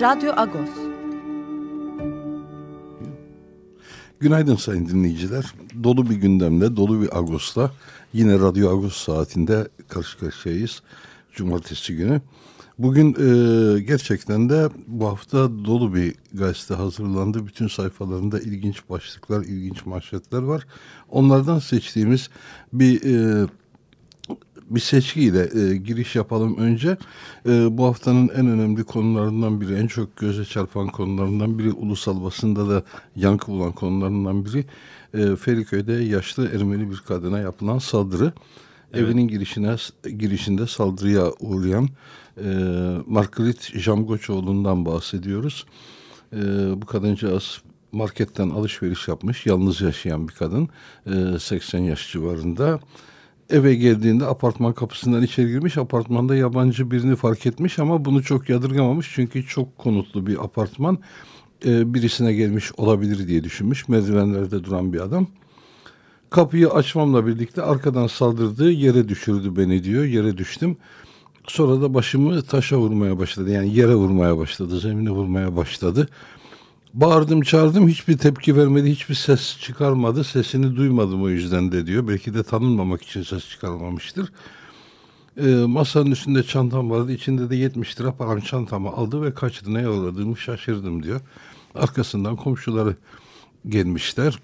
Radyo Agos. Günaydın sayın dinleyiciler. Dolu bir gündemle, dolu bir Ağustos'ta yine Radyo Agos saatinde karşı karşıyayız. Cumartesi günü. Bugün e, gerçekten de bu hafta dolu bir gazete hazırlandı. Bütün sayfalarında ilginç başlıklar, ilginç manşetler var. Onlardan seçtiğimiz bir e, bir seçkiyle e, giriş yapalım önce. E, bu haftanın en önemli konularından biri, en çok göze çarpan konularından biri, ulusal basında da yankı bulan konularından biri e, Feriköy'de yaşlı Ermeni bir kadına yapılan saldırı. Evet. Evinin girişine girişinde saldırıya uğrayan e, Margaret Jamgoçoğlu'ndan bahsediyoruz. E, bu kadıncağız marketten alışveriş yapmış, yalnız yaşayan bir kadın, e, 80 yaş civarında eve geldiğinde apartman kapısından içeri girmiş. Apartmanda yabancı birini fark etmiş ama bunu çok yadırgamamış. Çünkü çok konutlu bir apartman. E, birisine gelmiş olabilir diye düşünmüş. Merdivenlerde duran bir adam. Kapıyı açmamla birlikte arkadan saldırdığı yere düşürdü beni diyor. Yere düştüm. Sonra da başımı taşa vurmaya başladı. Yani yere vurmaya başladı. Zemine vurmaya başladı. Bağırdım çağırdım. Hiçbir tepki vermedi hiçbir ses çıkarmadı. Sesini duymadım o yüzden de diyor. Belki de tanınmamak için ses çıkarmamıştır. E, masanın üstünde çantam vardı. İçinde de 70 lira param çantamı aldı ve kaçtı. Neye uğradığımı şaşırdım diyor. Arkasından komşuları gelmişler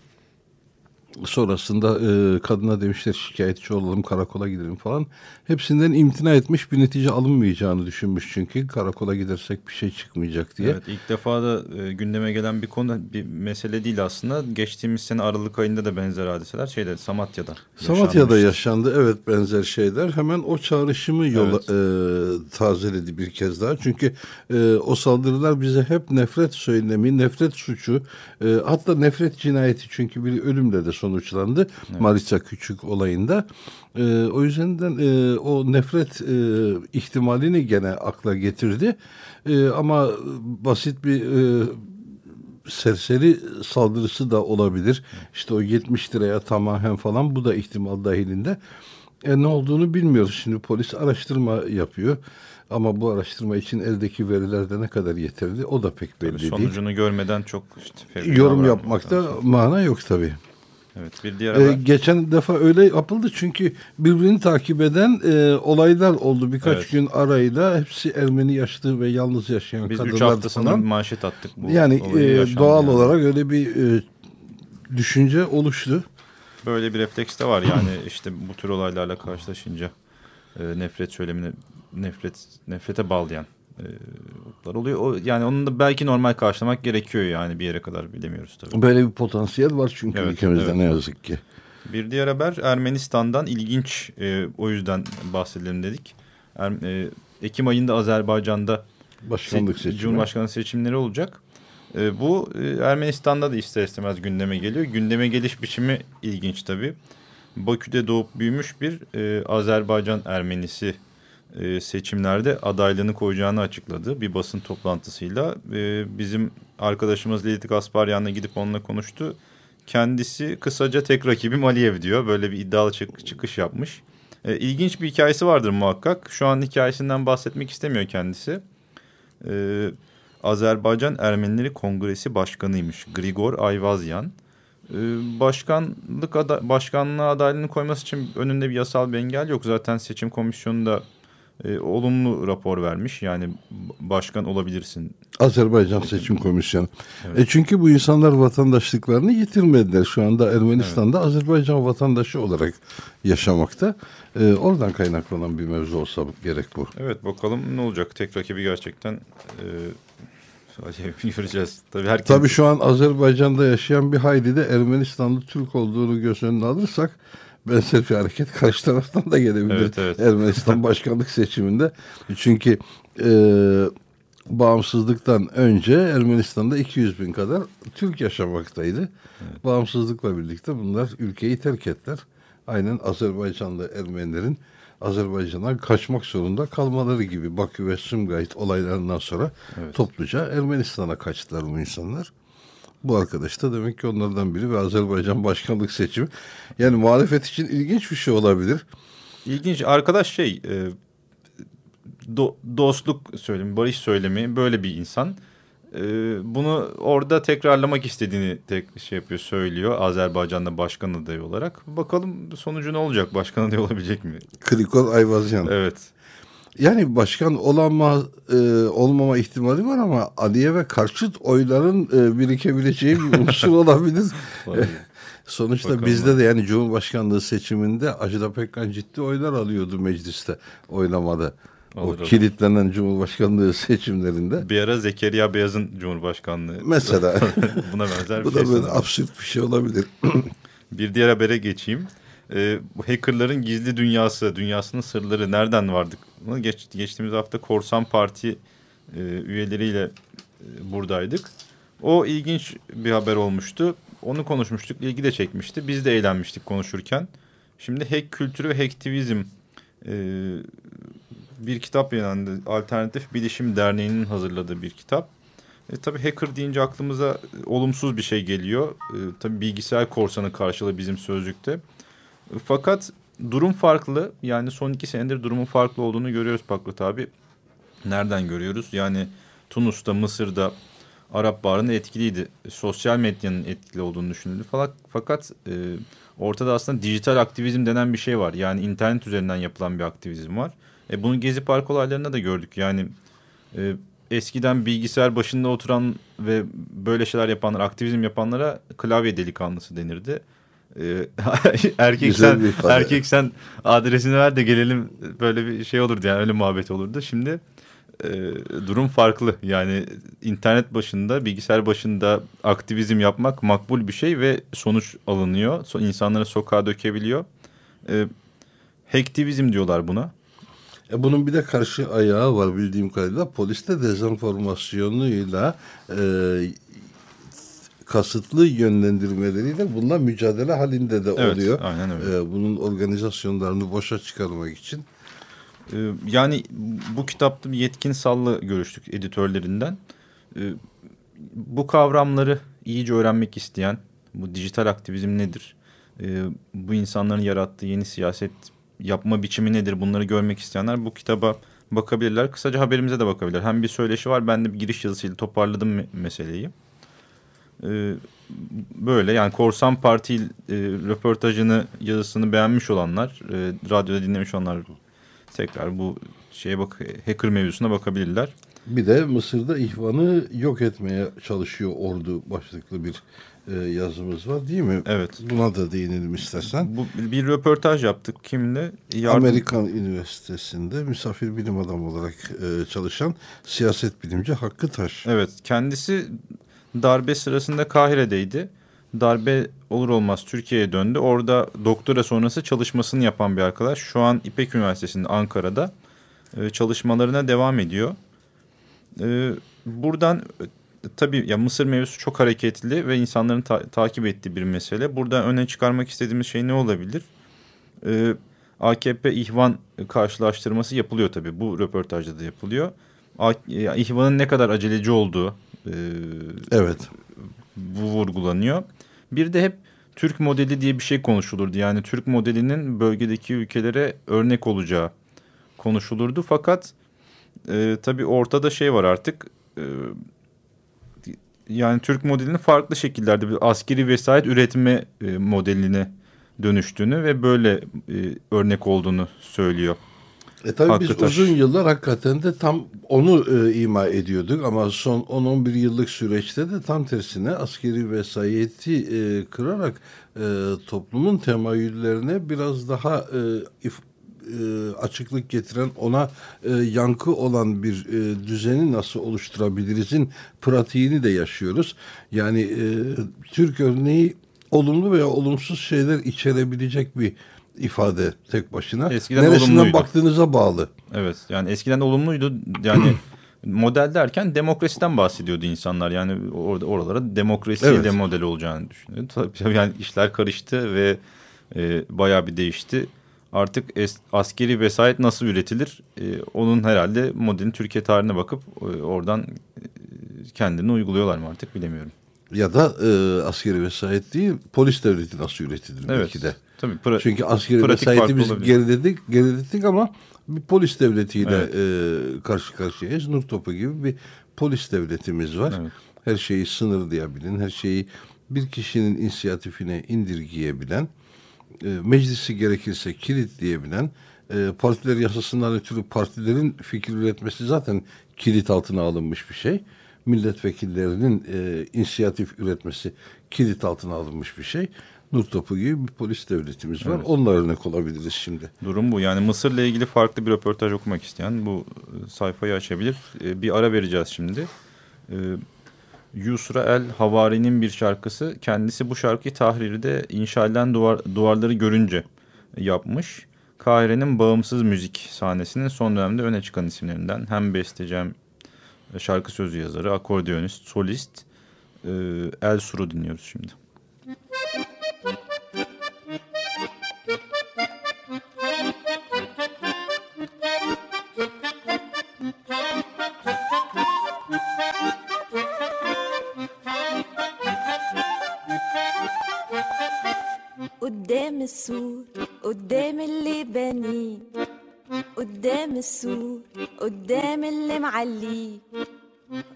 sonrasında e, kadına demişler şikayetçi olalım karakola gidelim falan. Hepsinden imtina etmiş bir netice alınmayacağını düşünmüş çünkü karakola gidersek bir şey çıkmayacak diye. Evet ilk defa da e, gündeme gelen bir konu bir mesele değil aslında. Geçtiğimiz sene Aralık ayında da benzer hadiseler şeyde Samatya'da Samatya'da yaşandı evet benzer şeyler. Hemen o çağrışımı yola evet. e, tazeledi bir kez daha. Çünkü e, o saldırılar bize hep nefret söylemi, nefret suçu e, hatta nefret cinayeti çünkü bir ölümle de son sonuçlandı. Evet. Maritza Küçük olayında. E, o yüzden e, o nefret e, ihtimalini gene akla getirdi. E, ama basit bir e, serseri saldırısı da olabilir. İşte o 70 liraya tamamen falan bu da ihtimal dahilinde. E, ne olduğunu bilmiyoruz. Şimdi polis araştırma yapıyor. Ama bu araştırma için eldeki verilerde ne kadar yeterli o da pek belli tabii sonucunu değil. Sonucunu görmeden çok işte yorum yapmakta mana yok tabii. Evet bir diğer haber. Ee, geçen defa öyle yapıldı çünkü birbirini takip eden e, olaylar oldu birkaç evet. gün arayla hepsi Ermeni yaşlı ve yalnız yaşayan Biz kadınlar Biz 3 haftasında manşet attık. Bu yani e, doğal yani. olarak öyle bir e, düşünce oluştu. Böyle bir refleks de var yani işte bu tür olaylarla karşılaşınca e, nefret söylemini nefret nefrete bağlayan e, oluyor. O, yani onun da belki normal karşılamak gerekiyor yani bir yere kadar bilemiyoruz tabii. Böyle bir potansiyel var çünkü evet, ülkemizde evet. ne yazık ki. Bir diğer haber Ermenistan'dan ilginç e, o yüzden bahsedelim dedik. Er, e, Ekim ayında Azerbaycan'da başkanlık seçimi. Cumhurbaşkanı seçimleri olacak. E, bu e, Ermenistan'da da ister istemez gündeme geliyor. Gündeme geliş biçimi ilginç tabii. Bakü'de doğup büyümüş bir e, Azerbaycan Ermenisi e, seçimlerde adaylığını koyacağını açıkladı bir basın toplantısıyla. E, bizim arkadaşımız Lilith Gasparyan'la gidip onunla konuştu. Kendisi kısaca tek rakibim Aliyev diyor. Böyle bir iddialı çık çıkış yapmış. E, ilginç bir hikayesi vardır muhakkak. Şu an hikayesinden bahsetmek istemiyor kendisi. E, Azerbaycan Ermenileri Kongresi Başkanıymış Grigor Ayvazyan. Başkanlık ada başkanlığa adaylığını koyması için önünde bir yasal bir engel yok. Zaten seçim komisyonu da e, olumlu rapor vermiş. Yani başkan olabilirsin. Azerbaycan Seçim Komisyonu. Evet. E çünkü bu insanlar vatandaşlıklarını yitirmediler. Şu anda Ermenistan'da evet. Azerbaycan vatandaşı olarak yaşamakta. E, oradan kaynaklanan bir mevzu olsa gerek bu. Evet bakalım ne olacak. Tek rakibi gerçekten e, göreceğiz. Tabii, herkes... Tabii şu an Azerbaycan'da yaşayan bir hayli de Ermenistanlı Türk olduğunu göz önüne alırsak benzer bir hareket karşı taraftan da gelebilir. Evet, evet. Ermenistan başkanlık seçiminde. Çünkü e, bağımsızlıktan önce Ermenistan'da 200 bin kadar Türk yaşamaktaydı. Evet. Bağımsızlıkla birlikte bunlar ülkeyi terk ettiler. Aynen Azerbaycanlı Ermenilerin Azerbaycan'dan kaçmak zorunda kalmaları gibi Bakü ve Sumgayit olaylarından sonra evet. topluca Ermenistan'a kaçtılar bu insanlar. Bu arkadaş da demek ki onlardan biri ve Azerbaycan başkanlık seçimi. Yani muhalefet için ilginç bir şey olabilir. İlginç. Arkadaş şey e, do, dostluk söylemi, barış söylemi böyle bir insan. E, bunu orada tekrarlamak istediğini tek şey yapıyor, söylüyor Azerbaycan'da başkan adayı olarak. Bakalım sonucu ne olacak? Başkan adayı olabilecek mi? Krikol Ayvazyan. Evet. Yani başkan olamaz e, olmama ihtimali var ama Aliyev'e karşıt oyların e, birikebileceği bir unsur olabilir. Sonuçta Bakalım. bizde de yani Cumhurbaşkanlığı seçiminde Ajda Pekkan ciddi oylar alıyordu mecliste oylamada. Olur, o kilitlenen Cumhurbaşkanlığı seçimlerinde. Bir ara Zekeriya Beyaz'ın Cumhurbaşkanlığı. Mesela. Buna benzer bir Bu şey. Bu da böyle absürt bir şey olabilir. bir diğer habere geçeyim. Ee, hackerların gizli dünyası, dünyasının sırları nereden vardık? Bunu geç, geçtiğimiz hafta Korsan Parti e, üyeleriyle e, buradaydık. O ilginç bir haber olmuştu. Onu konuşmuştuk, ilgi de çekmişti. Biz de eğlenmiştik konuşurken. Şimdi hack kültürü ve hacktivizm e, bir kitap yayınlandı. Alternatif Bilişim Derneği'nin hazırladığı bir kitap. E, tabii hacker deyince aklımıza e, olumsuz bir şey geliyor. E, tabii bilgisayar korsanı karşılığı bizim sözlükte. E, fakat durum farklı. Yani son iki senedir durumun farklı olduğunu görüyoruz Pakrat abi. Nereden görüyoruz? Yani Tunus'ta, Mısır'da Arap Baharı'nın etkiliydi. Sosyal medyanın etkili olduğunu düşünüldü. Fakat, fakat e, ortada aslında dijital aktivizm denen bir şey var. Yani internet üzerinden yapılan bir aktivizm var. E, bunu Gezi Park olaylarında da gördük. Yani e, eskiden bilgisayar başında oturan ve böyle şeyler yapanlar, aktivizm yapanlara klavye delikanlısı denirdi. E, erkek sen erkek sen adresini ver de gelelim böyle bir şey olurdu yani öyle muhabbet olurdu. Şimdi e, durum farklı. Yani internet başında, bilgisayar başında aktivizm yapmak makbul bir şey ve sonuç alınıyor. So, insanları sokağa dökebiliyor. E, hacktivizm diyorlar buna. E bunun bir de karşı ayağı var bildiğim kadarıyla. Poliste dezenformasyonuyla e, kasıtlı yönlendirmeleriyle bununla mücadele halinde de evet, oluyor. Aynen öyle. E, bunun organizasyonlarını boşa çıkarmak için. E, yani bu kitapta bir yetkin sallı görüştük editörlerinden. E, bu kavramları iyice öğrenmek isteyen, bu dijital aktivizm nedir? E, bu insanların yarattığı yeni siyaset yapma biçimi nedir bunları görmek isteyenler bu kitaba bakabilirler. Kısaca haberimize de bakabilirler. Hem bir söyleşi var ben de bir giriş yazısıyla toparladım meseleyi. Ee, böyle yani Korsan Parti e, röportajını yazısını beğenmiş olanlar, e, radyoda dinlemiş olanlar tekrar bu şeye bak hacker mevzusuna bakabilirler. Bir de Mısır'da ihvanı yok etmeye çalışıyor ordu başlıklı bir e, yazımız var değil mi? Evet. Buna da değinelim istersen. Bu, bir röportaj yaptık kimle? Yardım... Amerikan Üniversitesi'nde misafir bilim adamı olarak e, çalışan siyaset bilimci Hakkı Taş. Evet kendisi darbe sırasında Kahire'deydi. Darbe olur olmaz Türkiye'ye döndü. Orada doktora sonrası çalışmasını yapan bir arkadaş. Şu an İpek Üniversitesi'nde Ankara'da e, çalışmalarına devam ediyor. E, buradan tabii ya Mısır mevzusu çok hareketli ve insanların ta takip ettiği bir mesele. Burada öne çıkarmak istediğimiz şey ne olabilir? Ee, AKP İhvan karşılaştırması yapılıyor tabii. Bu röportajda da yapılıyor. İhvan'ın ne kadar aceleci olduğu e, evet. bu vurgulanıyor. Bir de hep Türk modeli diye bir şey konuşulurdu. Yani Türk modelinin bölgedeki ülkelere örnek olacağı konuşulurdu. Fakat e, tabii ortada şey var artık... E, yani Türk modelinin farklı şekillerde bir askeri vesayet üretme e, modeline dönüştüğünü ve böyle e, örnek olduğunu söylüyor. E tabii Hakkı biz Taş. uzun yıllar hakikaten de tam onu e, ima ediyorduk ama son 10-11 yıllık süreçte de tam tersine askeri vesayeti e, kırarak e, toplumun temayüllerine biraz daha e, if, e, açıklık getiren ona e, yankı olan bir e, düzeni nasıl oluşturabilirizin pratiğini de yaşıyoruz. Yani e, Türk örneği olumlu veya olumsuz şeyler içerebilecek bir ifade tek başına. Eskiden Neresinden olumluydu. baktığınıza bağlı. Evet yani eskiden de olumluydu. Yani model derken demokrasiden bahsediyordu insanlar. Yani orada oralara demokrasiyle Evet. model olacağını düşünüyordu. Tabii yani işler karıştı ve e, bayağı bir değişti. Artık es- askeri vesayet nasıl üretilir? E, onun herhalde modelin Türkiye tarihine bakıp e, oradan e, kendini uyguluyorlar mı artık bilemiyorum. Ya da e, askeri vesayet değil, polis devleti nasıl üretilir Evet. belki de. Tabii pra- Çünkü askeri pratik vesayeti biz geriledik, geriledik ama bir polis devletiyle Evet. e, karşı karşıyayız. Nur topu gibi bir polis devletimiz var. Evet. Her şeyi sınırlayabilen, her şeyi bir kişinin inisiyatifine indirgeyebilen, e, meclisi gerekirse kilitleyebilen, e, partiler yasasından ötürü partilerin fikir üretmesi zaten kilit altına alınmış bir şey. Milletvekillerinin e, inisiyatif üretmesi kilit altına alınmış bir şey. Nur topu gibi bir polis devletimiz var. Evet. Onunla örnek olabiliriz şimdi. Durum bu. Yani Mısır'la ilgili farklı bir röportaj okumak isteyen bu e, sayfayı açabilir. E, Bir ara vereceğiz şimdi. E, Yusra El Havari'nin bir şarkısı. Kendisi bu şarkıyı Tahrir'de inşa edilen duvar, duvarları görünce yapmış. Kahire'nin bağımsız müzik sahnesinin son dönemde öne çıkan isimlerinden. Hem besteci hem şarkı sözü yazarı, akordeonist, solist e, El Sur'u dinliyoruz şimdi. قدام السور قدام اللي بنيه قدام السور قدام اللي معليه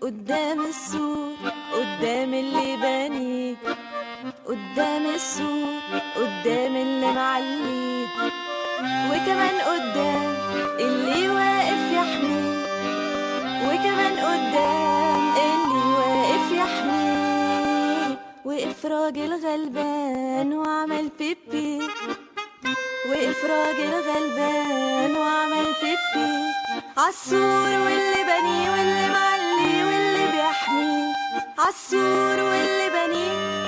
قدام السور قدام اللي بنيه قدام السور قدام اللي معليه وكمان قدام اللي واقف يحميه وكمان قدام اللي واقف يحميه وقف راجل غلبان وعمل بيبي وقف راجل غلبان وعمل بيبي عالسور واللي بنيه واللي معليه واللي بيحميه عالسور واللي بنيه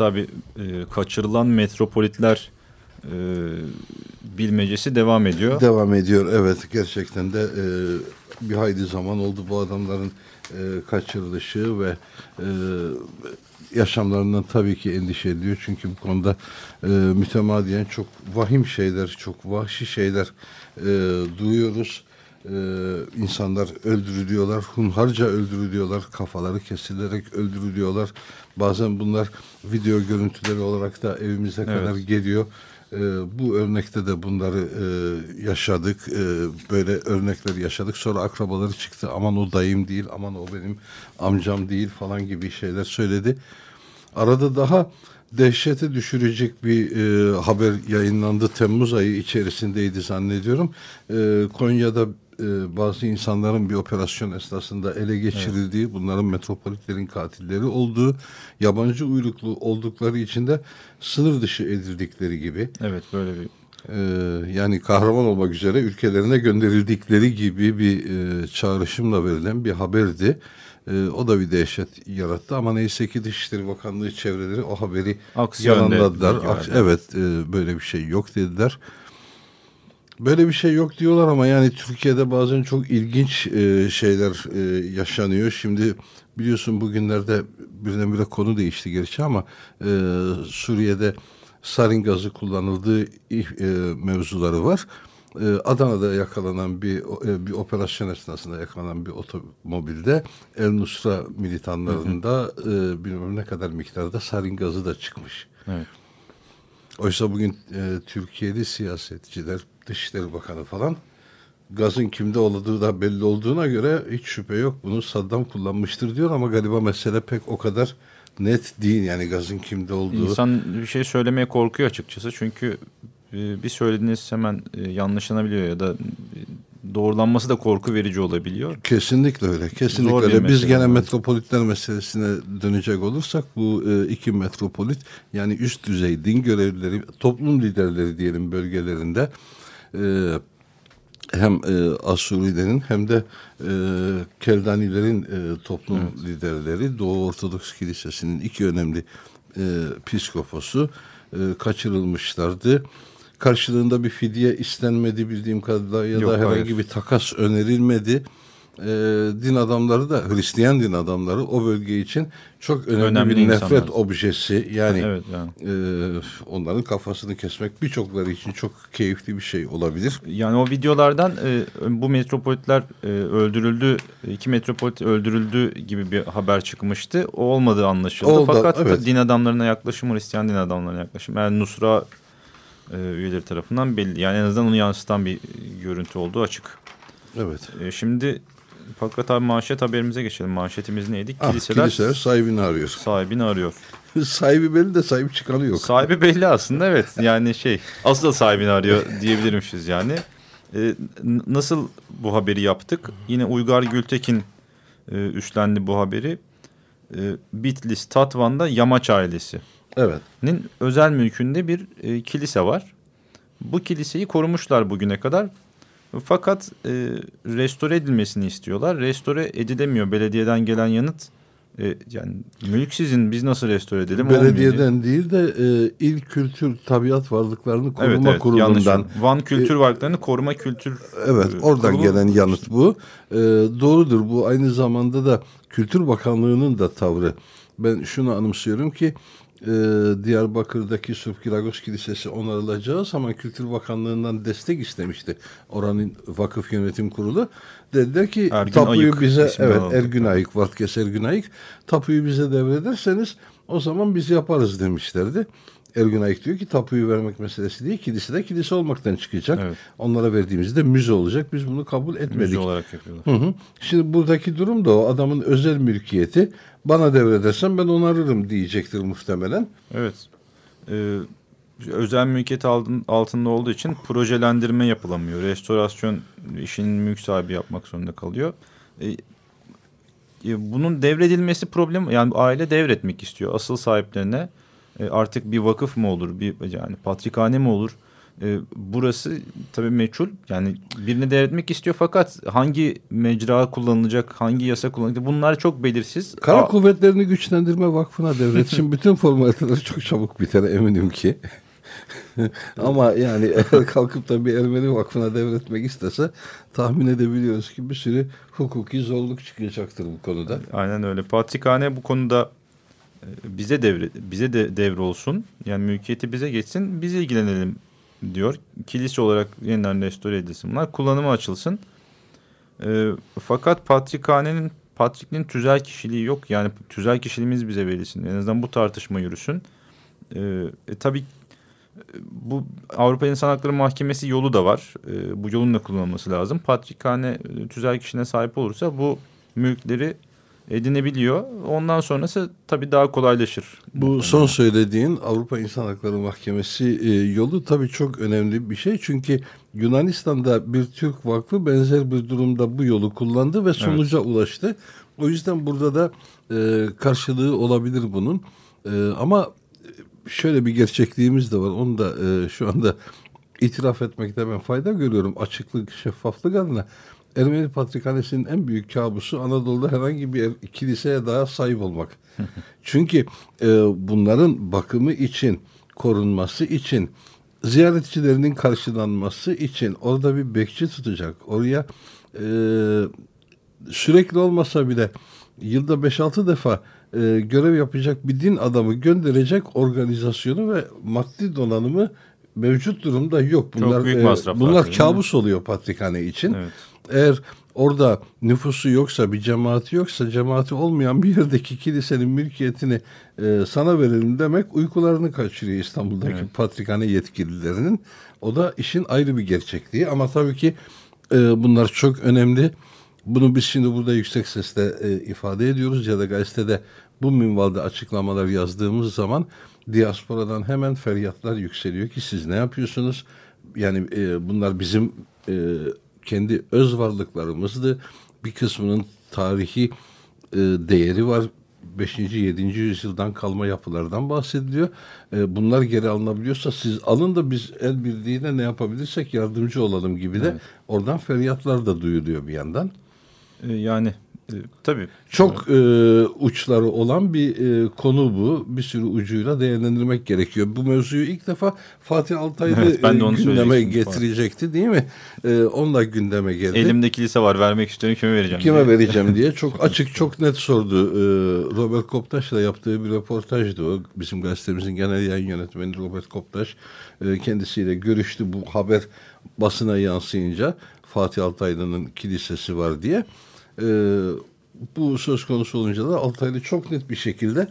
Pakrat abi e, kaçırılan metropolitler e, bilmecesi devam ediyor. Devam ediyor evet gerçekten de e, bir hayli zaman oldu bu adamların e, kaçırılışı ve e, yaşamlarından tabii ki endişe ediyor. Çünkü bu konuda e, mütemadiyen çok vahim şeyler, çok vahşi şeyler e, duyuyoruz. E, insanlar öldürülüyorlar, hunharca öldürülüyorlar, kafaları kesilerek öldürülüyorlar. Bazen bunlar video görüntüleri olarak da evimize Evet. kadar geliyor. Ee, bu örnekte de bunları e, yaşadık. Ee, böyle örnekler yaşadık. Sonra akrabaları çıktı. Aman o dayım değil, aman o benim amcam değil falan gibi şeyler söyledi. Arada daha dehşete düşürecek bir e, haber yayınlandı. Temmuz ayı içerisindeydi zannediyorum. E, Konya'da e, bazı insanların bir operasyon esnasında ele geçirildiği, evet. bunların metropolitlerin katilleri olduğu, yabancı uyruklu oldukları için de sınır dışı edildikleri gibi. Evet böyle bir e, yani kahraman olmak üzere ülkelerine gönderildikleri gibi bir e, çağrışımla verilen bir haberdi. E, o da bir dehşet yarattı ama neyse ki Dışişleri Bakanlığı çevreleri o haberi Aksi yalanladılar. Aks evet e, böyle bir şey yok dediler. Böyle bir şey yok diyorlar ama yani Türkiye'de bazen çok ilginç e, şeyler e, yaşanıyor. Şimdi biliyorsun bugünlerde birdenbire konu değişti gerçi ama e, Suriye'de sarin gazı kullanıldığı e, mevzuları var. E, Adana'da yakalanan bir e, bir operasyon esnasında yakalanan bir otomobilde El Nusra militanlarında e, bilmem ne kadar miktarda sarin gazı da çıkmış. Evet. Oysa bugün e, Türkiye'li siyasetçiler, Dışişleri Bakanı falan gazın kimde olduğu da belli olduğuna göre hiç şüphe yok. Bunu Saddam kullanmıştır diyor ama galiba mesele pek o kadar net değil. Yani gazın kimde olduğu. İnsan bir şey söylemeye korkuyor açıkçası. Çünkü e, bir söylediğiniz hemen e, yanlışlanabiliyor ya da doğrulanması da korku verici olabiliyor. Kesinlikle öyle. Kesinlikle Zor öyle. Biz gene metropolitler meselesine dönecek olursak bu iki metropolit yani üst düzey din görevlileri, toplum liderleri diyelim bölgelerinde hem e, Asurilerin hem de e, Keldanilerin e, toplum evet. liderleri Doğu Ortodoks Kilisesi'nin iki önemli e, piskoposu e, kaçırılmışlardı. Karşılığında bir fidye istenmedi bildiğim kadarıyla ya Yok, da herhangi hayır. bir takas önerilmedi e, din adamları da Hristiyan din adamları o bölge için çok önemli, önemli bir insanlar. nefret objesi. Yani, evet, yani. E, onların kafasını kesmek birçokları için çok keyifli bir şey olabilir. Yani o videolardan e, bu metropolitler e, öldürüldü, iki metropolit öldürüldü gibi bir haber çıkmıştı. O olmadığı anlaşıldı. Oldu, Fakat evet. din adamlarına yaklaşım, Hristiyan din adamlarına yaklaşım. Yani Nusra e, üyeleri tarafından belli. Yani en azından onu yansıtan bir görüntü olduğu açık. Evet. E, şimdi fakat abi manşet haberimize geçelim. Manşetimiz neydi? Ah, kiliseler, kiliseler sahibini arıyor. Sahibini arıyor. Sahibi belli de sahibi çıkanı yok. Sahibi belli aslında evet. Yani şey asıl sahibini arıyor diyebilirmişiz yani. Ee, nasıl bu haberi yaptık? Yine Uygar Gültekin e, üstlendi bu haberi. E, Bitlis Tatvan'da Yamaç ailesi. Evet. Nin özel mülkünde bir e, kilise var. Bu kiliseyi korumuşlar bugüne kadar. Fakat e, restore edilmesini istiyorlar. Restore edilemiyor. Belediyeden gelen yanıt e, yani mülk sizin biz nasıl restore edelim? Belediyeden Olmuyor. değil de e, il kültür tabiat varlıklarını koruma evet, evet, kurulundan. Van kültür e, varlıklarını koruma kültür. Evet e, oradan kurulu. gelen yanıt bu. E, doğrudur bu aynı zamanda da Kültür Bakanlığı'nın da tavrı. Ben şunu anımsıyorum ki e, Diyarbakır'daki Surpkiragos Kilisesi onarılacağı zaman Kültür Bakanlığı'ndan destek istemişti. Oranın vakıf yönetim kurulu. Dediler ki Ergün tapuyu Ayık bize evet Ergün Ayık, Vatkes Ergün Ayık tapuyu bize devrederseniz o zaman biz yaparız demişlerdi. Ergün Ayık diyor ki tapuyu vermek meselesi değil. Kilise de kilise olmaktan çıkacak. Evet. Onlara verdiğimizde müze olacak. Biz bunu kabul etmedik. Müze olarak yapıyorlar. Hı hı. Şimdi buradaki durum da o. Adamın özel mülkiyeti bana devredersen ben onarırım diyecektir muhtemelen. Evet. Ee, özel mülkiyet altında olduğu için projelendirme yapılamıyor. Restorasyon işinin mülk sahibi yapmak zorunda kalıyor. Ee, e, bunun devredilmesi problem yani aile devretmek istiyor asıl sahiplerine e, artık bir vakıf mı olur bir yani patrikhane mi olur e, burası tabii meçhul yani birini devretmek istiyor fakat hangi mecra kullanılacak hangi yasa kullanılacak bunlar çok belirsiz. Kara Aa, Kuvvetlerini Güçlendirme Vakfı'na devret. Şimdi bütün formaliteler çok çabuk biter eminim ki. Ama yani eğer kalkıp da bir Ermeni vakfına devretmek istese tahmin edebiliyoruz ki bir sürü hukuki zorluk çıkacaktır bu konuda. Aynen öyle. Patrikhane bu konuda bize devre bize de devre olsun. Yani mülkiyeti bize geçsin. Biz ilgilenelim diyor. Kilise olarak yeniden restore edilsin. Bunlar kullanıma açılsın. E, fakat Patrikhane'nin Patrik'in tüzel kişiliği yok. Yani tüzel kişiliğimiz bize verilsin. En azından bu tartışma yürüsün. E, e, tabii bu Avrupa İnsan Hakları Mahkemesi yolu da var. E, bu yolun da kullanılması lazım. Patrikhane e, tüzel kişiliğine sahip olursa bu mülkleri edinebiliyor. Ondan sonrası tabii daha kolaylaşır. Bu son söylediğin Avrupa İnsan Hakları Mahkemesi e, yolu tabii çok önemli bir şey. Çünkü Yunanistan'da bir Türk vakfı benzer bir durumda bu yolu kullandı ve sonuca ulaştı. O yüzden burada da e, karşılığı olabilir bunun. E, ama şöyle bir gerçekliğimiz de var. Onu da şu anda itiraf etmekte ben fayda görüyorum. Açıklık, şeffaflık adına. Ermeni Patrikhanesi'nin en büyük kabusu Anadolu'da herhangi bir ev- kiliseye daha sahip olmak. Çünkü e, bunların bakımı için, korunması için, ziyaretçilerinin karşılanması için orada bir bekçi tutacak. Oraya e, sürekli olmasa bile yılda 5-6 defa e, görev yapacak bir din adamı gönderecek organizasyonu ve maddi donanımı mevcut durumda yok. Bunlar büyük e, masraflar bunlar tabii, kabus oluyor patrikhane için. Evet. Eğer orada nüfusu yoksa, bir cemaati yoksa, cemaati olmayan bir yerdeki kilisenin mülkiyetini e, sana verelim demek uykularını kaçırıyor İstanbul'daki Evet. patrikhane yetkililerinin. O da işin ayrı bir gerçekliği. Ama tabii ki e, bunlar çok önemli. Bunu biz şimdi burada yüksek sesle e, ifade ediyoruz ya da gazetede bu minvalde açıklamalar yazdığımız zaman diasporadan hemen feryatlar yükseliyor ki siz ne yapıyorsunuz? Yani e, bunlar bizim e, kendi öz varlıklarımızdı. Bir kısmının tarihi e, değeri var. 5. 7. yüzyıldan kalma yapılardan bahsediliyor. E, bunlar geri alınabiliyorsa siz alın da biz el birliğiyle ne yapabilirsek yardımcı olalım gibi de oradan feryatlar da duyuluyor bir yandan. E, yani e, tabii. Çok e, uçları olan bir e, konu bu. Bir sürü ucuyla değerlendirmek gerekiyor. Bu mevzuyu ilk defa Fatih Altaylı Evet, ben de e, onu gündeme getirecekti değil mi? E, onunla gündeme geldi. Elimde kilise var vermek istiyorum kime vereceğim? Kime diye. vereceğim diye çok açık çok net sordu. Ee, Robert Koptaş'la yaptığı bir röportajdı o. Bizim gazetemizin genel yayın yönetmeni Robert Koptaş e, kendisiyle görüştü bu haber basına yansıyınca Fatih Altaylı'nın kilisesi var diye. Ee, bu söz konusu olunca da Altaylı çok net bir şekilde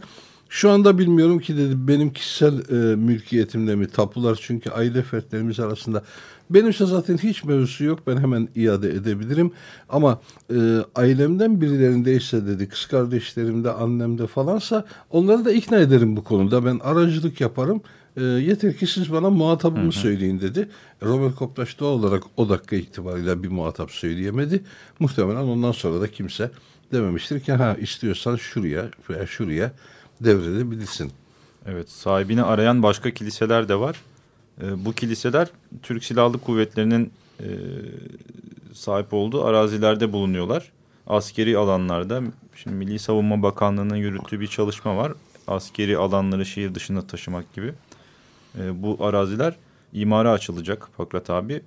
şu anda bilmiyorum ki dedi. Benim kişisel e, mülkiyetimde mi tapular? Çünkü aile fertlerimiz arasında benimse zaten hiç mevzusu yok. Ben hemen iade edebilirim. Ama e, ailemden birilerindeyse dedi kız kardeşlerimde annemde falansa onları da ikna ederim bu konuda. Ben aracılık yaparım e, yeter ki siz bana muhatabımı söyleyin dedi. Robert Koptaş doğal olarak o dakika itibariyle bir muhatap söyleyemedi. Muhtemelen ondan sonra da kimse dememiştir ki ha istiyorsan şuraya veya şuraya devredebilirsin. Evet sahibini arayan başka kiliseler de var. E, bu kiliseler Türk Silahlı Kuvvetleri'nin e, sahip olduğu arazilerde bulunuyorlar. Askeri alanlarda şimdi Milli Savunma Bakanlığı'nın yürüttüğü bir çalışma var. Askeri alanları şehir dışına taşımak gibi. E, bu araziler imara açılacak Pakrat abi.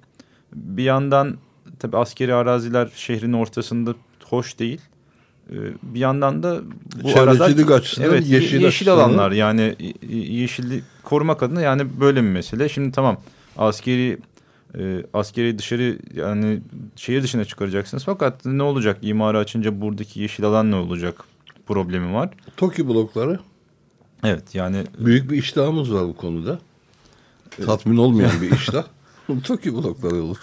Bir yandan tabi askeri araziler şehrin ortasında hoş değil. E, bir yandan da bu Çevrecilik aralar açısından, evet, ye- yeşil yeşil, açısından- alanlar yani y- yeşilli korumak adına yani böyle bir mesele. Şimdi tamam askeri e, askeri dışarı yani şehir dışına çıkaracaksınız fakat ne olacak imara açınca buradaki yeşil alan ne olacak problemi var. TOKİ blokları Evet yani büyük bir iştahımız var bu konuda. Tatmin olmayan bir iştah. TOKİ blokları olur.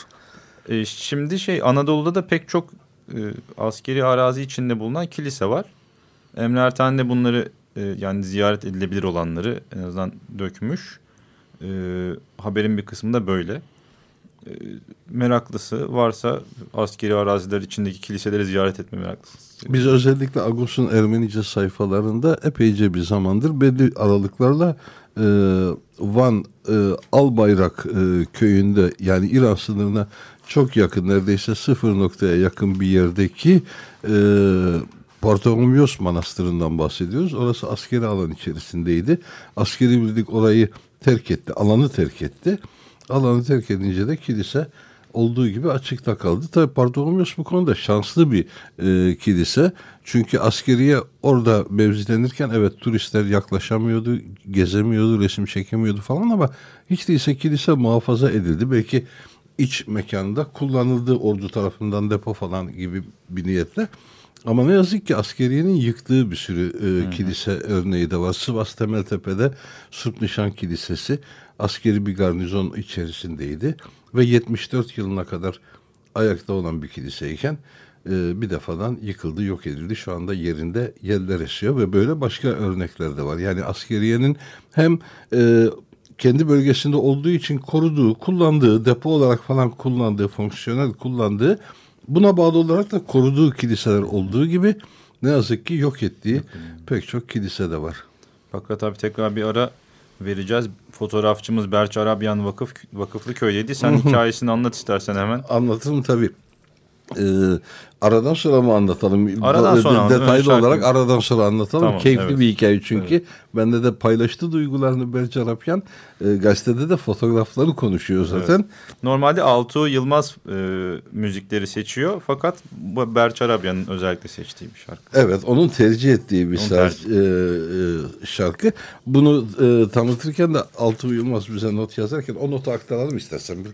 E, şimdi şey Anadolu'da da pek çok e, askeri arazi içinde bulunan kilise var. Emre Ertan de bunları e, yani ziyaret edilebilir olanları en azından dökmüş. E, haberin bir kısmı da böyle. E, meraklısı varsa askeri araziler içindeki kiliseleri ziyaret etme meraklısı. Biz özellikle Agos'un Ermenice sayfalarında epeyce bir zamandır belli aralıklarla e, Van e, Albayrak e, köyünde yani İran sınırına çok yakın neredeyse sıfır noktaya yakın bir yerdeki e, Bartolomeos Manastırı'ndan bahsediyoruz. Orası askeri alan içerisindeydi. Askeri birlik orayı terk etti, alanı terk etti. Alanı terk edince de kilise olduğu gibi açıkta kaldı. Tabi Bartolomeos bu konuda şanslı bir e, kilise. Çünkü askeriye orada mevzilenirken evet turistler yaklaşamıyordu, gezemiyordu, resim çekemiyordu falan ama hiç değilse kilise muhafaza edildi. Belki iç mekanda kullanıldı ordu tarafından depo falan gibi bir niyetle. Ama ne yazık ki askeriyenin yıktığı bir sürü e, kilise örneği de var. Sivas Temeltepe'de Surp Nişan Kilisesi askeri bir garnizon içerisindeydi. Ve 74 yılına kadar ayakta olan bir kiliseyken e, bir defadan yıkıldı, yok edildi. Şu anda yerinde yerler esiyor ve böyle başka örnekler de var. Yani askeriyenin hem e, kendi bölgesinde olduğu için koruduğu, kullandığı, depo olarak falan kullandığı, fonksiyonel kullandığı, buna bağlı olarak da koruduğu kiliseler olduğu gibi ne yazık ki yok ettiği pek çok kilise de var. Fakat abi tekrar bir ara vereceğiz. Fotoğrafçımız Berç Arabyan Vakıf Vakıflı Köy'deydi. Sen hikayesini anlat istersen hemen. Anlatırım tabii. Ee, aradan sonra mı anlatalım? Aradan sonra mi? detaylı Şarkı- olarak aradan sonra anlatalım. Tamam, Keyifli evet. bir hikaye çünkü. Bende de paylaştı duygularını Berç Arapyan. Ee, gazetede de fotoğrafları konuşuyor zaten. Normalde Altuğ Yılmaz e, müzikleri seçiyor. Fakat bu Berç Arabyan'ın özellikle seçtiği bir şarkı. Evet, onun tercih ettiği bir tercih. e, e, şarkı. Bunu e, tanıtırken de Altı Yılmaz bize not yazarken o notu aktaralım istersen. Bir,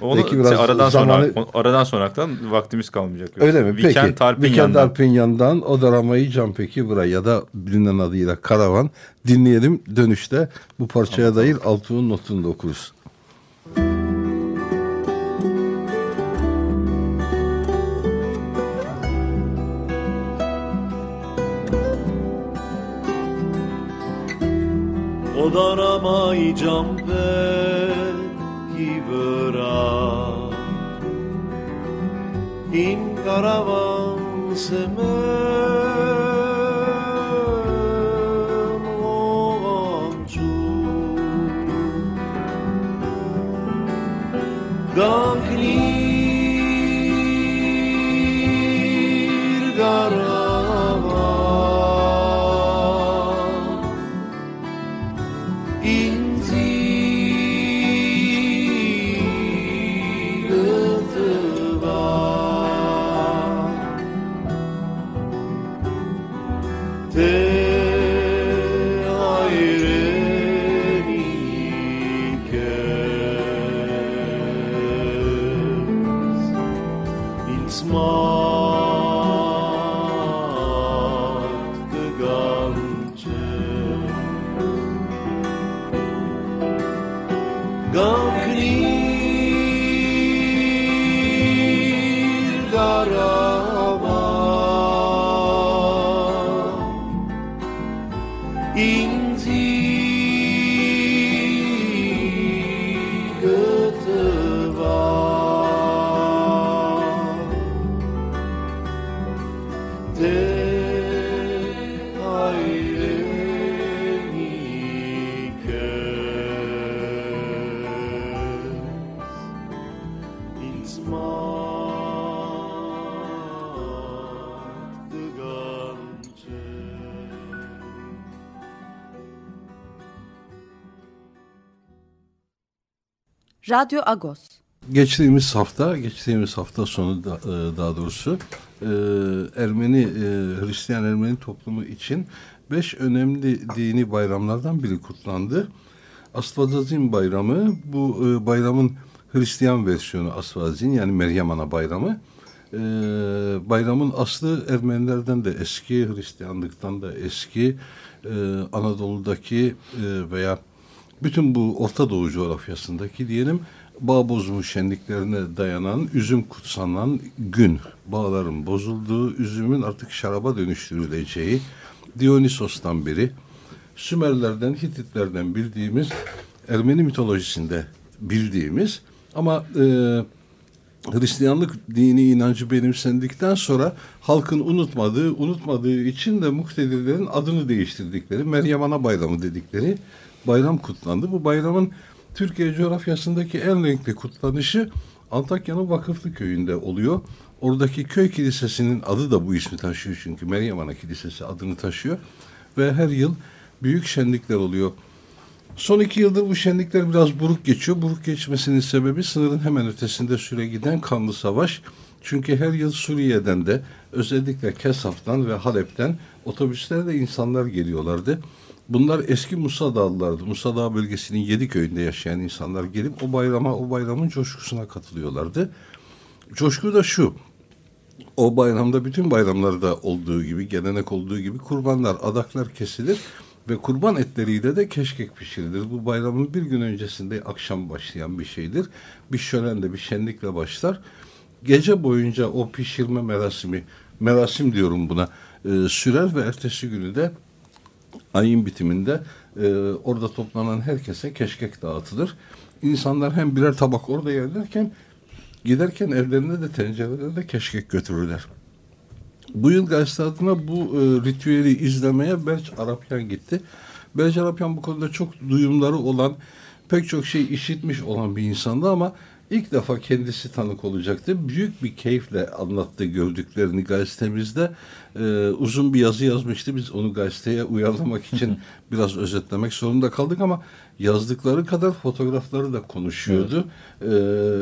Onu biraz aradan zamanı- sonra aradan sonra aktaralım. Vaktimiz kalmayacak. Öyle mi? Weekend Peki. Tarpinyan'dan. Weekend Tarpinyan'dan o daramayı Can Peki Bıra ya da bilinen adıyla Karavan dinleyelim. Dönüşte bu parçaya dair Altuğ'un notunu da okuruz. Od arama i giampe chi in caravan se me Ganklir garava Radyo Agos. Geçtiğimiz hafta, geçtiğimiz hafta sonu da, e, daha doğrusu e, Ermeni, e, Hristiyan Ermeni toplumu için beş önemli dini bayramlardan biri kutlandı. Asvazazin bayramı, bu bayramın Hristiyan versiyonu Asvazin yani Meryem Ana bayramı. Bayramın aslı Ermenilerden de eski, Hristiyanlıktan da eski, Anadolu'daki veya bütün bu Orta Doğu coğrafyasındaki diyelim bağ bozumu şenliklerine dayanan, üzüm kutsanan gün. Bağların bozulduğu, üzümün artık şaraba dönüştürüleceği, Dionysos'tan beri, Sümerlerden, Hititlerden bildiğimiz, Ermeni mitolojisinde bildiğimiz ama e, Hristiyanlık dini inancı benimsendikten sonra halkın unutmadığı, unutmadığı için de muhtedirlerin adını değiştirdikleri Meryem Ana Bayramı dedikleri bayram kutlandı. Bu bayramın Türkiye coğrafyasındaki en renkli kutlanışı Antakya'nın Vakıflı Köyü'nde oluyor. Oradaki köy kilisesinin adı da bu ismi taşıyor çünkü Meryem Ana Kilisesi adını taşıyor. Ve her yıl büyük şenlikler oluyor. Son iki yıldır bu şenlikler biraz buruk geçiyor. Buruk geçmesinin sebebi sınırın hemen ötesinde süre giden kanlı savaş. Çünkü her yıl Suriye'den de özellikle Kesaf'tan ve Halep'ten otobüslerle insanlar geliyorlardı. Bunlar eski Musa Dağlılardı. Musa Dağ bölgesinin yedi köyünde yaşayan insanlar gelip o bayrama, o bayramın coşkusuna katılıyorlardı. Coşku da şu. O bayramda bütün bayramlarda olduğu gibi, gelenek olduğu gibi kurbanlar, adaklar kesilir ve kurban etleriyle de keşkek pişirilir. Bu bayramın bir gün öncesinde akşam başlayan bir şeydir. Bir şölenle, bir şenlikle başlar. gece boyunca o pişirme merasimi, merasim diyorum buna, e, sürer ve ertesi günü de ayın bitiminde e, orada toplanan herkese keşkek dağıtılır. İnsanlar hem birer tabak orada yerlerken giderken evlerine de tencerelerde keşkek götürürler. Bu yıl gazete adına bu e, ritüeli izlemeye Berç Arapyan gitti. Berç Arapyan bu konuda çok duyumları olan, pek çok şey işitmiş olan bir insandı ama ilk defa kendisi tanık olacaktı. Büyük bir keyifle anlattı gördüklerini gazetemizde. E, uzun bir yazı yazmıştı. Biz onu gazeteye uyarlamak için biraz özetlemek zorunda kaldık ama yazdıkları kadar fotoğrafları da konuşuyordu. E,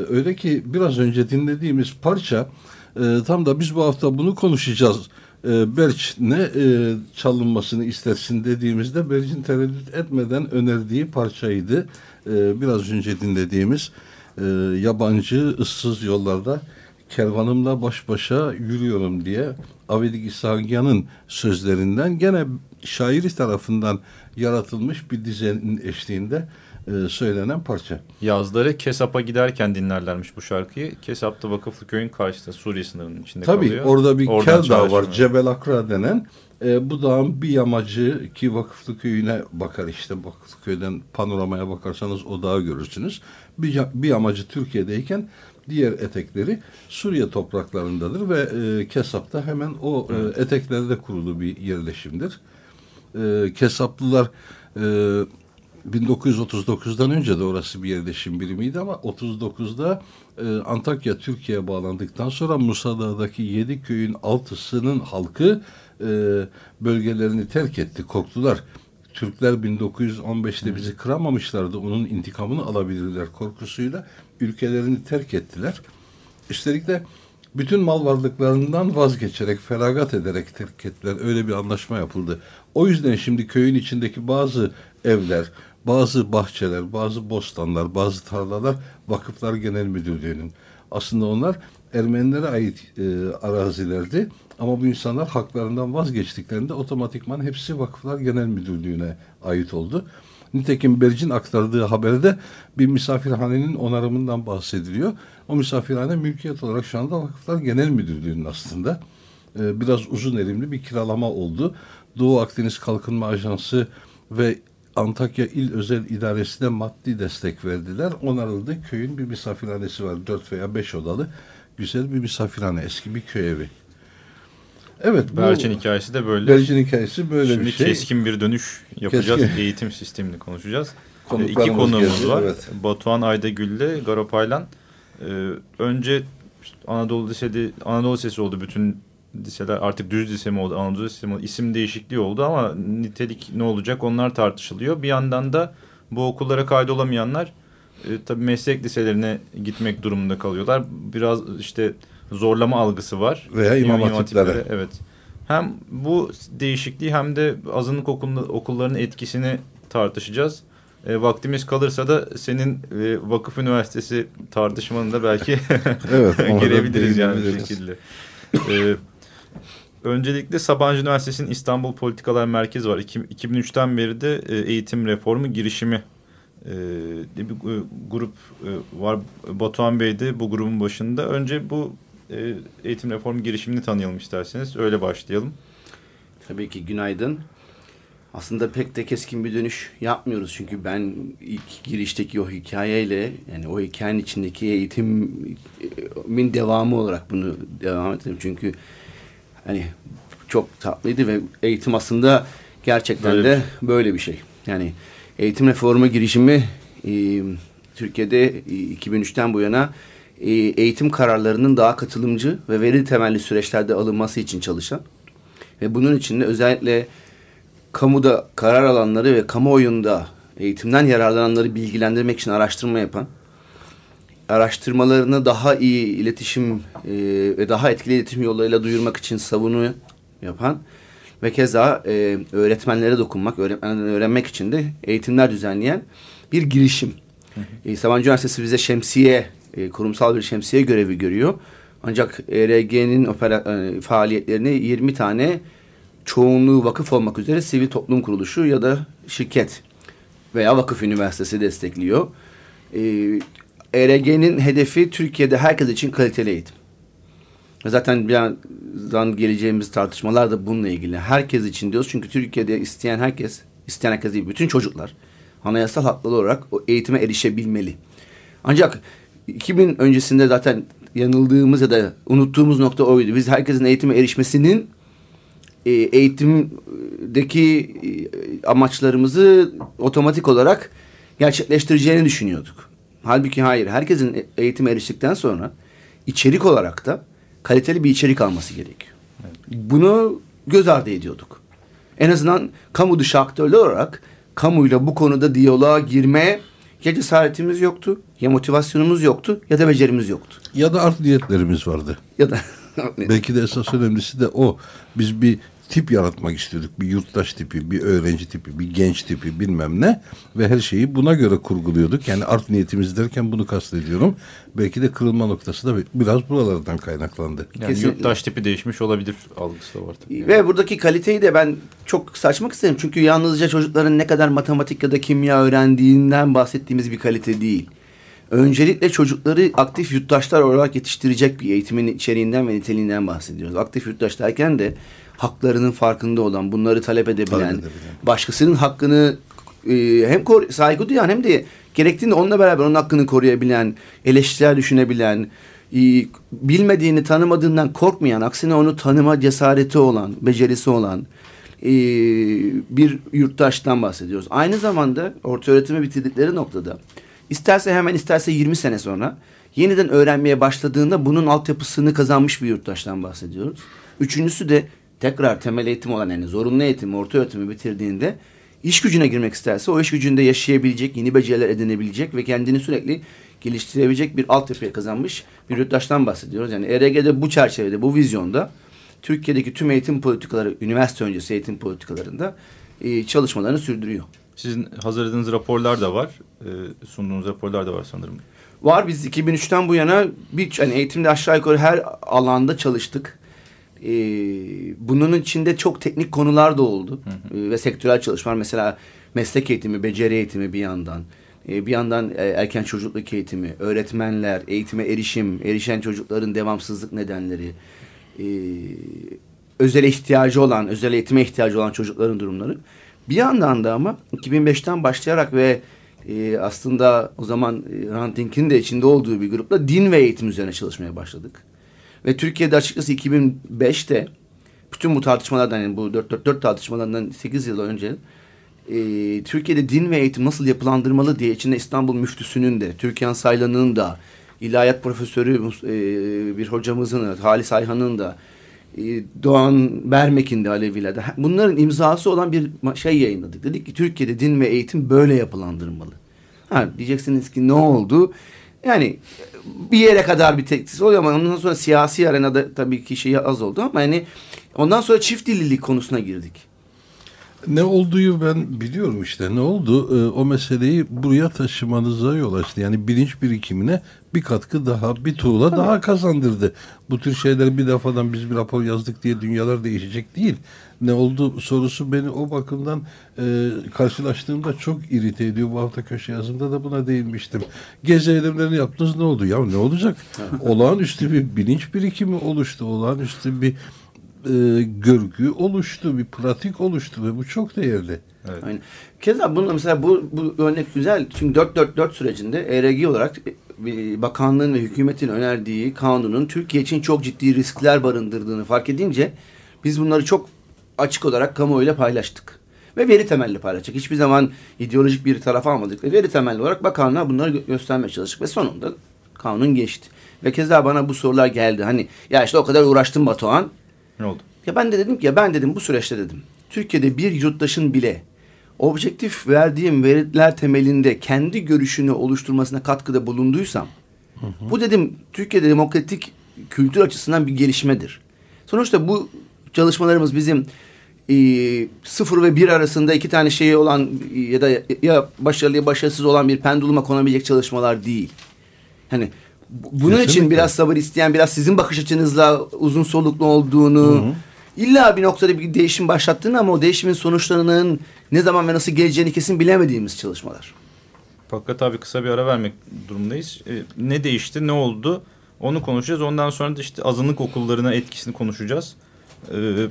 öyle ki biraz önce dinlediğimiz parça e, tam da biz bu hafta bunu konuşacağız. E, Berç ne e, çalınmasını istersin dediğimizde Berç'in tereddüt etmeden önerdiği parçaydı. E, biraz önce dinlediğimiz e, yabancı ıssız yollarda kervanımla baş başa yürüyorum diye Avedik İsagiyan'ın sözlerinden gene şairi tarafından yaratılmış bir dizenin eşliğinde e, söylenen parça. Yazları Kesap'a giderken dinlerlermiş bu şarkıyı. Kesap'ta Vakıflı Köy'ün karşısında Suriye sınırının içinde Tabii kalıyor. orada bir Oradan kel dağ var. Cebel Akra denen. E, bu dağın bir yamacı ki Vakıflı Köyü'ne bakar işte. Vakıflı Köy'den panoramaya bakarsanız o dağı görürsünüz. Bir, bir yamacı Türkiye'deyken diğer etekleri Suriye topraklarındadır ve e, Kesap'ta hemen o e, eteklerde kurulu bir yerleşimdir. E, Kesaplılar e, 1939'dan önce de orası bir yerleşim birimiydi ama 39'da e, Antakya Türkiye'ye bağlandıktan sonra Musa Dağı'daki yedi köyün altısının halkı e, bölgelerini terk etti, korktular. Türkler 1915'te bizi kıramamışlardı. Onun intikamını alabilirler korkusuyla ülkelerini terk ettiler. Üstelik de bütün mal varlıklarından vazgeçerek, feragat ederek terk ettiler. Öyle bir anlaşma yapıldı. O yüzden şimdi köyün içindeki bazı evler, bazı bahçeler, bazı bostanlar, bazı tarlalar Vakıflar Genel Müdürlüğü'nün. Aslında onlar Ermenilere ait e, arazilerdi. Ama bu insanlar haklarından vazgeçtiklerinde otomatikman hepsi Vakıflar Genel Müdürlüğü'ne ait oldu. Nitekim Berc'in aktardığı haberde bir misafirhanenin onarımından bahsediliyor. O misafirhane mülkiyet olarak şu anda Vakıflar Genel Müdürlüğü'nün aslında. Ee, biraz uzun erimli bir kiralama oldu. Doğu Akdeniz Kalkınma Ajansı ve Antakya İl Özel İdaresi'ne maddi destek verdiler. Onarıldı. Köyün bir misafirhanesi var. Dört veya beş odalı. Güzel bir misafirhane. Eski bir köy evi. Evet. bu- hikayesi de böyle. Bercin hikayesi böyle Şimdi bir şey. keskin bir dönüş yapacağız. Keskin. Eğitim sistemini konuşacağız. Konuklarımız İki konuğumuz geldi, var. evet. Batuhan Aydagül ile Garopaylan. Ee, önce Anadolu Lisesi, Anadolu Lisesi oldu bütün liseler artık düz lise mi oldu, Anadolu Lisesi mi oldu, isim değişikliği oldu ama nitelik ne olacak onlar tartışılıyor. Bir yandan da bu okullara kaydolamayanlar e, tabii meslek liselerine gitmek durumunda kalıyorlar. Biraz işte zorlama algısı var. Veya imam İmam hatiplere. Evet. Hem bu değişikliği hem de azınlık okulunda, okullarının etkisini tartışacağız. E, vaktimiz kalırsa da senin e, vakıf üniversitesi tartışmanı da belki Evet, girebiliriz yani bir şekilde. E, öncelikle Sabancı Üniversitesi'nin İstanbul Politikalar Merkezi var. İki- 2003'ten beri de e, eğitim reformu girişimi e, diye bir e, grup e, var. Batuhan Bey de bu grubun başında. Önce bu e, eğitim reformu girişimini tanıyalım isterseniz. Öyle başlayalım. Tabii ki günaydın. Aslında pek de keskin bir dönüş yapmıyoruz çünkü ben ilk girişteki o hikayeyle yani o hikayenin içindeki eğitimin devamı olarak bunu devam ettim. Çünkü hani çok tatlıydı ve eğitim aslında gerçekten Böyle de böyle bir şey. Yani eğitim reformu girişimi e, Türkiye'de e, 2003'ten bu yana e, eğitim kararlarının daha katılımcı ve veri temelli süreçlerde alınması için çalışan ve bunun için de özellikle kamuda karar alanları ve kamuoyunda eğitimden yararlananları bilgilendirmek için araştırma yapan, araştırmalarını daha iyi iletişim e, ve daha etkili iletişim yollarıyla duyurmak için savunu yapan ve keza e, öğretmenlere dokunmak, öğretmenlerden öğrenmek için de eğitimler düzenleyen bir girişim. E, Sabancı Üniversitesi bize şemsiye, e, kurumsal bir şemsiye görevi görüyor. Ancak ERG'nin opera, e, faaliyetlerini 20 tane çoğunluğu vakıf olmak üzere sivil toplum kuruluşu ya da şirket veya vakıf üniversitesi destekliyor. ERG'nin hedefi Türkiye'de herkes için kaliteli eğitim. Zaten birazdan geleceğimiz tartışmalar da bununla ilgili. Herkes için diyoruz. Çünkü Türkiye'de isteyen herkes, isteyen herkes değil, bütün çocuklar anayasal hakları olarak o eğitime erişebilmeli. Ancak 2000 öncesinde zaten yanıldığımız ya da unuttuğumuz nokta oydu. Biz herkesin eğitime erişmesinin e, eğitimdeki e, amaçlarımızı otomatik olarak gerçekleştireceğini düşünüyorduk. Halbuki hayır. Herkesin e- eğitime eriştikten sonra içerik olarak da kaliteli bir içerik alması gerekiyor. Bunu göz ardı ediyorduk. En azından kamu dışı aktörler olarak kamuyla bu konuda diyaloğa girmeye ya cesaretimiz yoktu, ya motivasyonumuz yoktu ya da becerimiz yoktu. Ya da art niyetlerimiz vardı. Ya da Belki de esas önemlisi de o. Biz bir tip yaratmak istiyorduk. Bir yurttaş tipi, bir öğrenci tipi, bir genç tipi bilmem ne. Ve her şeyi buna göre kurguluyorduk. Yani art niyetimiz derken bunu kastediyorum. Belki de kırılma noktası da biraz buralardan kaynaklandı. Yani Kesinlikle. yurttaş tipi değişmiş olabilir algısı da var tabii. Ve buradaki kaliteyi de ben çok saçmak isterim. Çünkü yalnızca çocukların ne kadar matematik ya da kimya öğrendiğinden bahsettiğimiz bir kalite değil. Öncelikle çocukları aktif yurttaşlar olarak yetiştirecek bir eğitimin içeriğinden ve niteliğinden bahsediyoruz. Aktif yurttaş derken de haklarının farkında olan, bunları talep edebilen, Talep edebilen. başkasının hakkını e, hem saygı duyan hem de gerektiğinde onunla beraber onun hakkını koruyabilen, eleştirel düşünebilen, e, bilmediğini tanımadığından korkmayan, aksine onu tanıma cesareti olan, becerisi olan e, bir yurttaştan bahsediyoruz. Aynı zamanda orta öğretimi bitirdikleri noktada isterse hemen isterse 20 sene sonra yeniden öğrenmeye başladığında bunun altyapısını kazanmış bir yurttaştan bahsediyoruz. Üçüncüsü de tekrar temel eğitim olan yani zorunlu eğitim, orta öğretimi bitirdiğinde iş gücüne girmek isterse o iş gücünde yaşayabilecek, yeni beceriler edinebilecek ve kendini sürekli geliştirebilecek bir altyapıya kazanmış bir yurttaştan bahsediyoruz. Yani ERG'de bu çerçevede, bu vizyonda Türkiye'deki tüm eğitim politikaları, üniversite öncesi eğitim politikalarında e, çalışmalarını sürdürüyor. Sizin hazırladığınız raporlar da var. E, sunduğunuz raporlar da var sanırım. Var biz 2003'ten bu yana bir yani eğitimde aşağı yukarı her alanda çalıştık. Ee, bunun içinde çok teknik konular da oldu. Ee, ve sektörel çalışmalar mesela meslek eğitimi, beceri eğitimi bir yandan. Ee, bir yandan e, erken çocukluk eğitimi, öğretmenler, eğitime erişim, erişen çocukların devamsızlık nedenleri, ee, özel ihtiyacı olan, özel eğitime ihtiyacı olan çocukların durumları. Bir yandan da ama 2005'ten başlayarak ve e, aslında o zaman e, Hrant Dink'in de içinde olduğu bir grupla din ve eğitim üzerine çalışmaya başladık. Ve Türkiye'de açıkçası 2005'te bütün bu tartışmalardan yani bu 444 tartışmalarından 8 yıl önce e, Türkiye'de din ve eğitim nasıl yapılandırmalı diye içinde İstanbul Müftüsü'nün de Türkan Saylan'ın da ilahiyat profesörü e, bir hocamızın Halis Ayhan'ın da e, Doğan Bermek'in de Aleviler'de bunların imzası olan bir şey yayınladık. Dedik ki Türkiye'de din ve eğitim böyle yapılandırılmalı. Ha, diyeceksiniz ki ne oldu? Yani bir yere kadar bir teklif oluyor ama ondan sonra siyasi arenada tabii ki şey az oldu ama yani ondan sonra çift dillilik konusuna girdik. Ne olduğu ben biliyorum işte. Ne oldu? Ee, o meseleyi buraya taşımanıza yol açtı. Yani bilinç birikimine bir katkı daha, bir tuğla daha kazandırdı. Bu tür şeyler bir defadan biz bir rapor yazdık diye dünyalar değişecek değil. Ne oldu sorusu beni o bakımdan e, karşılaştığımda çok irite ediyor. Bu hafta köşe yazımda da buna değinmiştim. Gezi eylemlerini yaptınız ne oldu? Ya ne olacak? Olağanüstü bir bilinç birikimi oluştu. Olağanüstü bir e, görgü oluştu, bir pratik oluştu ve bu çok değerli. Evet. Aynen. Keza bunun mesela bu, bu örnek güzel. Çünkü 444 sürecinde ERG olarak bir bakanlığın ve hükümetin önerdiği kanunun Türkiye için çok ciddi riskler barındırdığını fark edince biz bunları çok açık olarak kamuoyuyla paylaştık. Ve veri temelli paylaştık. Hiçbir zaman ideolojik bir taraf almadık. Ve veri temelli olarak bakanlığa bunları gö- göstermeye çalıştık. Ve sonunda kanun geçti. Ve keza bana bu sorular geldi. Hani ya işte o kadar uğraştım Batuhan. Ne oldu? Ya ben de dedim ki ya ben dedim bu süreçte dedim. Türkiye'de bir yurttaşın bile objektif verdiğim veriler temelinde kendi görüşünü oluşturmasına katkıda bulunduysam bu dedim Türkiye'de demokratik kültür açısından bir gelişmedir. Sonuçta bu çalışmalarımız bizim sıfır ve bir arasında iki tane şeyi olan e, ya da ya başarılı ya başarısız olan bir penduluma konabilecek çalışmalar değil. Hani bu- bunun için Kesinlikle. biraz sabır isteyen, biraz sizin bakış açınızla uzun soluklu olduğunu, illa bir noktada bir değişim başlattığını ama o değişimin sonuçlarının ne zaman ve nasıl geleceğini kesin bilemediğimiz çalışmalar. Fakat abi kısa bir ara vermek durumundayız. E, ne değişti, ne oldu? Onu konuşacağız. Ondan sonra da işte azınlık okullarına etkisini konuşacağız. Ee,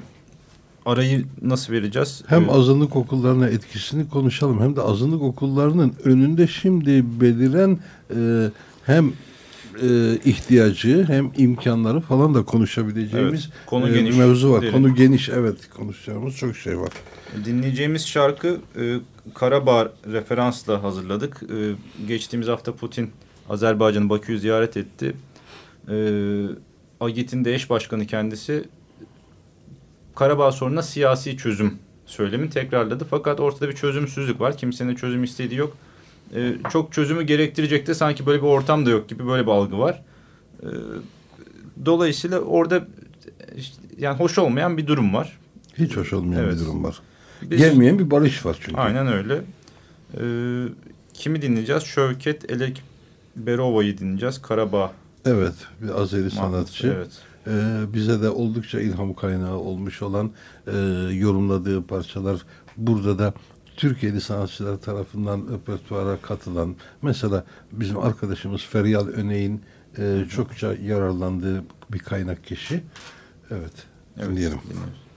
arayı nasıl vereceğiz? Hem Ee, azınlık okullarına etkisini konuşalım hem de azınlık okullarının önünde şimdi beliren e, hem e, ihtiyacı hem imkanları falan da konuşabileceğimiz Evet, konu e, geniş, bir mevzu var. derin. Konu geniş evet konuşacağımız çok şey var. Dinleyeceğimiz şarkı e, Karabağ referansla hazırladık. E, geçtiğimiz hafta Putin Azerbaycan'ı Bakü'yü ziyaret etti. E, AGİT'in de eş başkanı kendisi Karabağ sorununa siyasi çözüm söylemini tekrarladı. Fakat ortada bir çözümsüzlük var. Kimsenin çözüm istediği yok. E, çok çözümü gerektirecek de sanki böyle bir ortam da yok gibi böyle bir algı var. E, dolayısıyla orada işte, yani hoş olmayan bir durum var. Hiç hoş olmayan Evet. bir durum var. Biz- Gelmeyen bir barış var çünkü. Aynen öyle. Ee, kimi dinleyeceğiz? Şövket Elek Berova'yı dinleyeceğiz. Karabağ Evet bir Azeri sanatçı. Evet. Ee, bize de oldukça ilham kaynağı olmuş olan e, yorumladığı parçalar burada da Türkiye'li sanatçılar tarafından repertuara katılan mesela bizim arkadaşımız Feryal Öney'in e, çokça yararlandığı bir kaynak kişi. Evet, Evet, dinleyelim. dinliyoruz.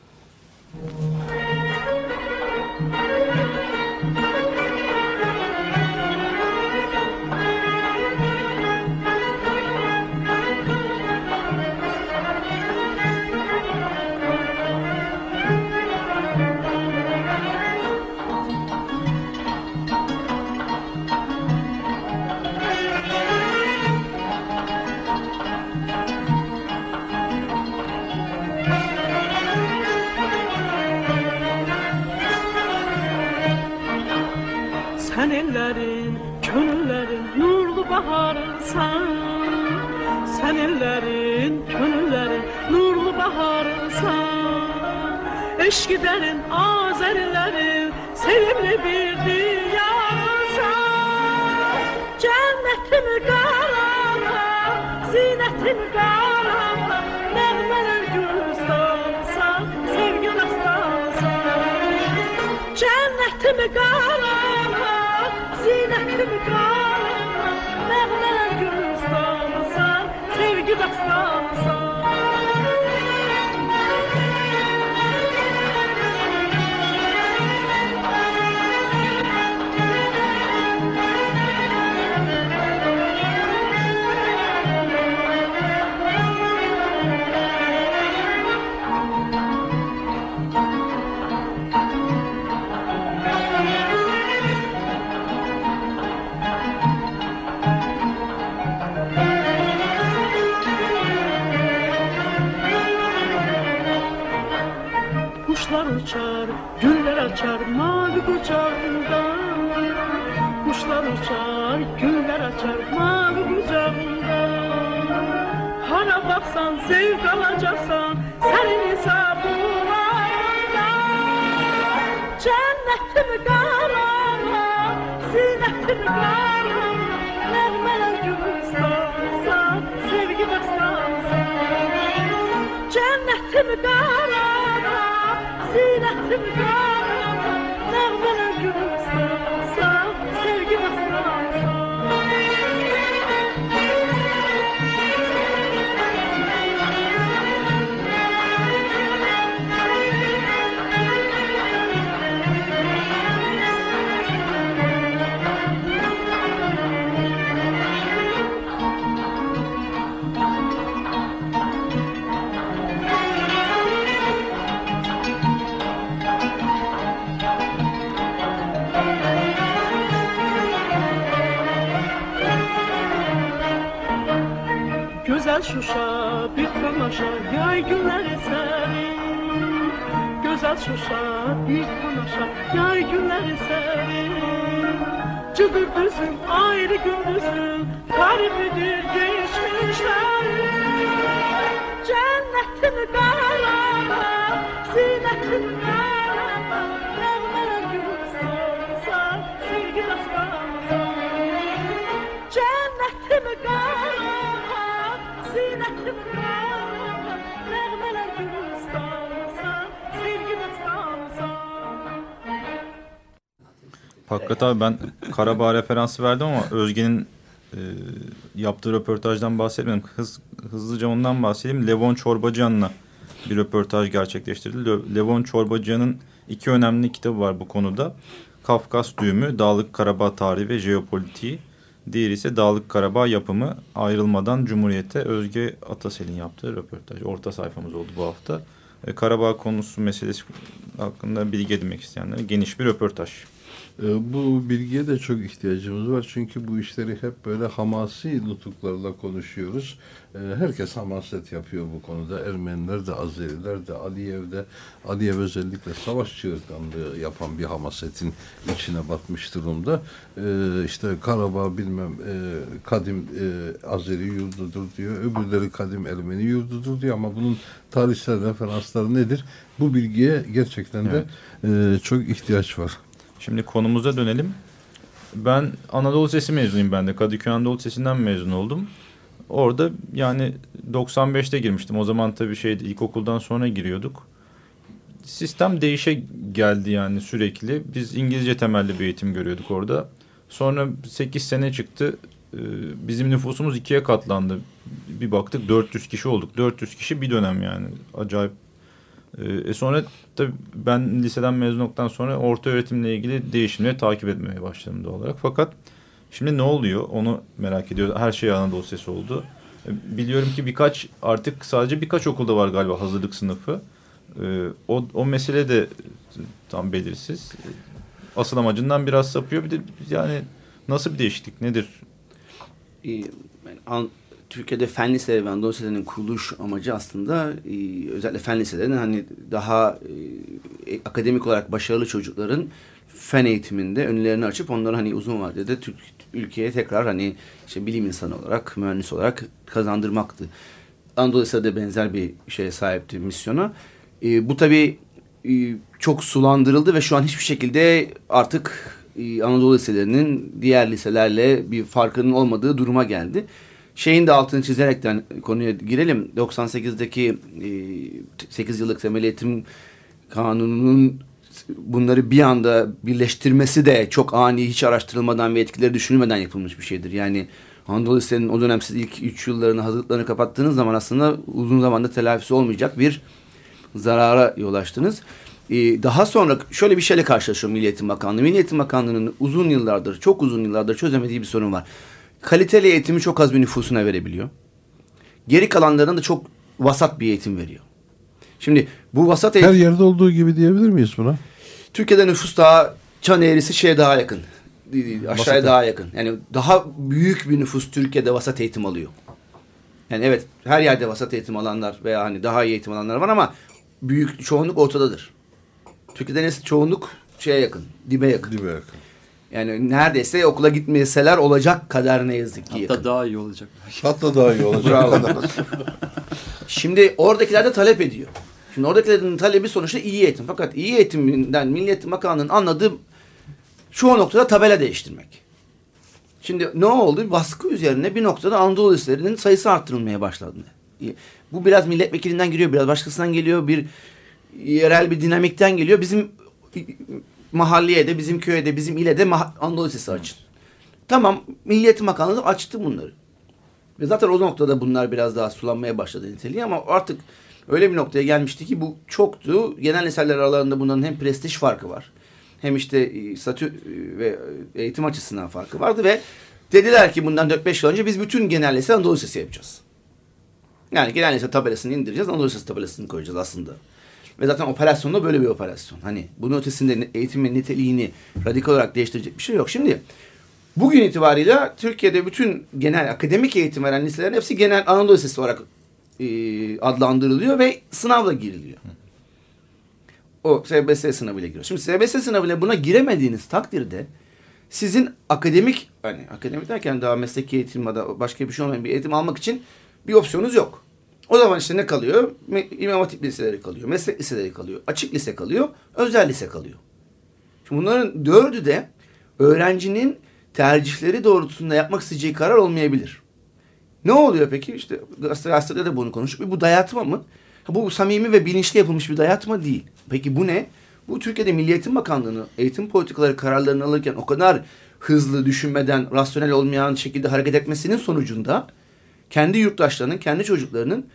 sən Sən ellərin, könüllərin nurlu baharı sən Eşkilərin, azərlərin sevimli bir diyarı sən Cənnətim qarana, zinətim qarana Mərmərər gülistansan, sevgi dastansan Cənnətim qarana, zinətim qarana That's not so child Güzel Şuşa bir tamaşa yay günleri serin. Güzel Şuşa bir tamaşa yay günleri serin. Cıdır düzün ayrı gündüzün Garibidir geçmişler. Cennetimi kararla Zinetimi kararla Abi ben Karabağ referansı verdim ama Özge'nin e, yaptığı röportajdan bahsetmedim. Hız, hızlıca ondan bahsedeyim. Levon Çorbacıyan'la bir röportaj gerçekleştirdi. Le, Levon Çorbacıyan'ın iki önemli kitabı var bu konuda. Kafkas Düğümü, Dağlık Karabağ Tarihi ve Jeopolitiği. Diğeri ise Dağlık Karabağ Yapımı, Ayrılmadan Cumhuriyete Özge Atasel'in yaptığı röportaj. Orta sayfamız oldu bu hafta. E, Karabağ konusu meselesi hakkında bilgi edinmek isteyenlere geniş bir röportaj. Ee, Bu bilgiye de çok ihtiyacımız var. Çünkü bu işleri hep böyle hamasi nutuklarla konuşuyoruz. Ee, Herkes hamaset yapıyor bu konuda. Ermeniler de, Azeriler de, Aliyev de. Aliyev özellikle savaş çığırtkanlığı yapan bir hamasetin içine batmış durumda. Ee, İşte Karabağ bilmem e, kadim e, Azeri yurdudur diyor. Öbürleri kadim Ermeni yurdudur diyor. Ama bunun tarihsel referansları nedir? Bu bilgiye gerçekten de e, çok ihtiyaç var. Şimdi konumuza dönelim. Ben Anadolu Sesi mezunuyum ben de. Kadıköy Anadolu Sesi'nden mezun oldum. Orada yani 95'te girmiştim. O zaman tabii şeydi ilkokuldan sonra giriyorduk. Sistem değişe geldi yani sürekli. Biz İngilizce temelli bir eğitim görüyorduk orada. Sonra 8 sene çıktı. Ee, Bizim nüfusumuz ikiye katlandı. Bir baktık 400 kişi olduk. 400 kişi bir dönem yani. Acayip E sonra tabii ben liseden mezun olduktan sonra orta öğretimle ilgili değişimleri takip etmeye başladım doğal olarak. Fakat şimdi ne oluyor onu merak ediyorum. Her şey Anadolu Sesi oldu. E, Biliyorum ki birkaç artık sadece birkaç okulda var galiba hazırlık sınıfı. E, O, o mesele de tam belirsiz. Asıl amacından biraz sapıyor. Bir de yani nasıl bir değişiklik nedir? e, yani An- Türkiye'de fen liseleri ve Anadolu liselerinin kuruluş amacı aslında e, özellikle fen liselerinin hani daha e, akademik olarak başarılı çocukların fen eğitiminde önlerini açıp onları hani uzun vadede Türk ülkeye tekrar hani işte bilim insanı olarak, mühendis olarak kazandırmaktı. Anadolu Lisesi benzer bir şeye sahipti misyona. E, bu tabii e, çok sulandırıldı ve şu an hiçbir şekilde artık e, Anadolu liselerinin diğer liselerle bir farkının olmadığı duruma geldi. Şeyin de altını çizerekten konuya girelim. 98'deki e, 8 yıllık temel eğitim kanununun bunları bir anda birleştirmesi de çok ani hiç araştırılmadan ve etkileri düşünülmeden yapılmış bir şeydir. Yani Anadolu Lise'nin o dönemsiz ilk 3 yıllarını hazırlıklarını kapattığınız zaman aslında uzun zamanda telafisi olmayacak bir zarara yol açtınız. Ee, daha sonra şöyle bir şeyle karşılaşıyor Milli Eğitim Bakanlığı. Milli Eğitim Bakanlığı'nın uzun yıllardır, çok uzun yıllardır çözemediği bir sorun var. Kaliteli eğitimi çok az bir nüfusuna verebiliyor. Geri kalanlarına da çok vasat bir eğitim veriyor. Şimdi bu vasat eğitim... Her yerde olduğu gibi diyebilir miyiz buna? Türkiye'de nüfus daha çan eğrisi şeye daha yakın. Aşağıya Vasat daha yakın. Yani daha büyük bir nüfus Türkiye'de vasat eğitim alıyor. Yani evet her yerde vasat eğitim alanlar veya hani daha iyi eğitim alanlar var ama büyük çoğunluk ortadadır. Türkiye'de neyse çoğunluk şeye yakın, dibe yakın. Dibe yakın. Yani neredeyse okula gitmeseler olacak kadar ne yazık ki yakın. Hatta daha iyi olacak. Hatta daha iyi olacak. Bravo. Şimdi oradakiler de talep ediyor. Şimdi oradakilerin talebi sonuçta iyi eğitim. Fakat iyi eğitiminden Milli Eğitim Bakanlığı'nın anladığı çoğu noktada tabela değiştirmek. Şimdi ne oldu? Baskı üzerine bir noktada Anadolu liselerinin sayısı arttırılmaya başladı. Bu biraz milletvekilinden giriyor, biraz başkasından geliyor. Bir yerel bir dinamikten geliyor. Bizim mahalleye de, bizim köye de, bizim ile de Anadolu Lisesi açın. Tamam, Milli Bakanlığı açtı bunları. Ve zaten o noktada bunlar biraz daha sulanmaya başladı niteliği ama artık öyle bir noktaya gelmişti ki bu çoktu. Genel liseler aralarında bunların hem prestij farkı var. Hem işte e, statü e, ve eğitim açısından farkı vardı ve dediler ki bundan 4-5 yıl önce biz bütün genel lise Anadolu Lisesi yapacağız. Yani genel lise tabelasını indireceğiz, Anadolu Lisesi tabelasını koyacağız aslında. Ve zaten operasyon da böyle bir operasyon. Hani bunun ötesinde eğitimin niteliğini radikal olarak değiştirecek bir şey yok. Şimdi bugün itibariyle Türkiye'de bütün genel akademik eğitim veren liselerin hepsi genel Anadolu Lisesi olarak e, adlandırılıyor ve sınavla giriliyor. O SBS sınavıyla giriyor. Şimdi SBS sınavıyla buna giremediğiniz takdirde sizin akademik hani akademik derken daha mesleki eğitim ya da başka bir şey olmayan bir eğitim almak için bir opsiyonunuz yok. O zaman işte ne kalıyor? İmam Hatip liseleri kalıyor, meslek liseleri kalıyor, açık lise kalıyor, özel lise kalıyor. Şimdi bunların dördü de öğrencinin tercihleri doğrultusunda yapmak isteyeceği karar olmayabilir. Ne oluyor peki? İşte gazete- gazetede de bunu konuştuk. Bu dayatma mı? Bu samimi ve bilinçli yapılmış bir dayatma değil. Peki bu ne? Bu Türkiye'de Milli Eğitim Bakanlığı'nın eğitim politikaları kararlarını alırken o kadar hızlı düşünmeden rasyonel olmayan şekilde hareket etmesinin sonucunda kendi yurttaşlarının, kendi çocuklarının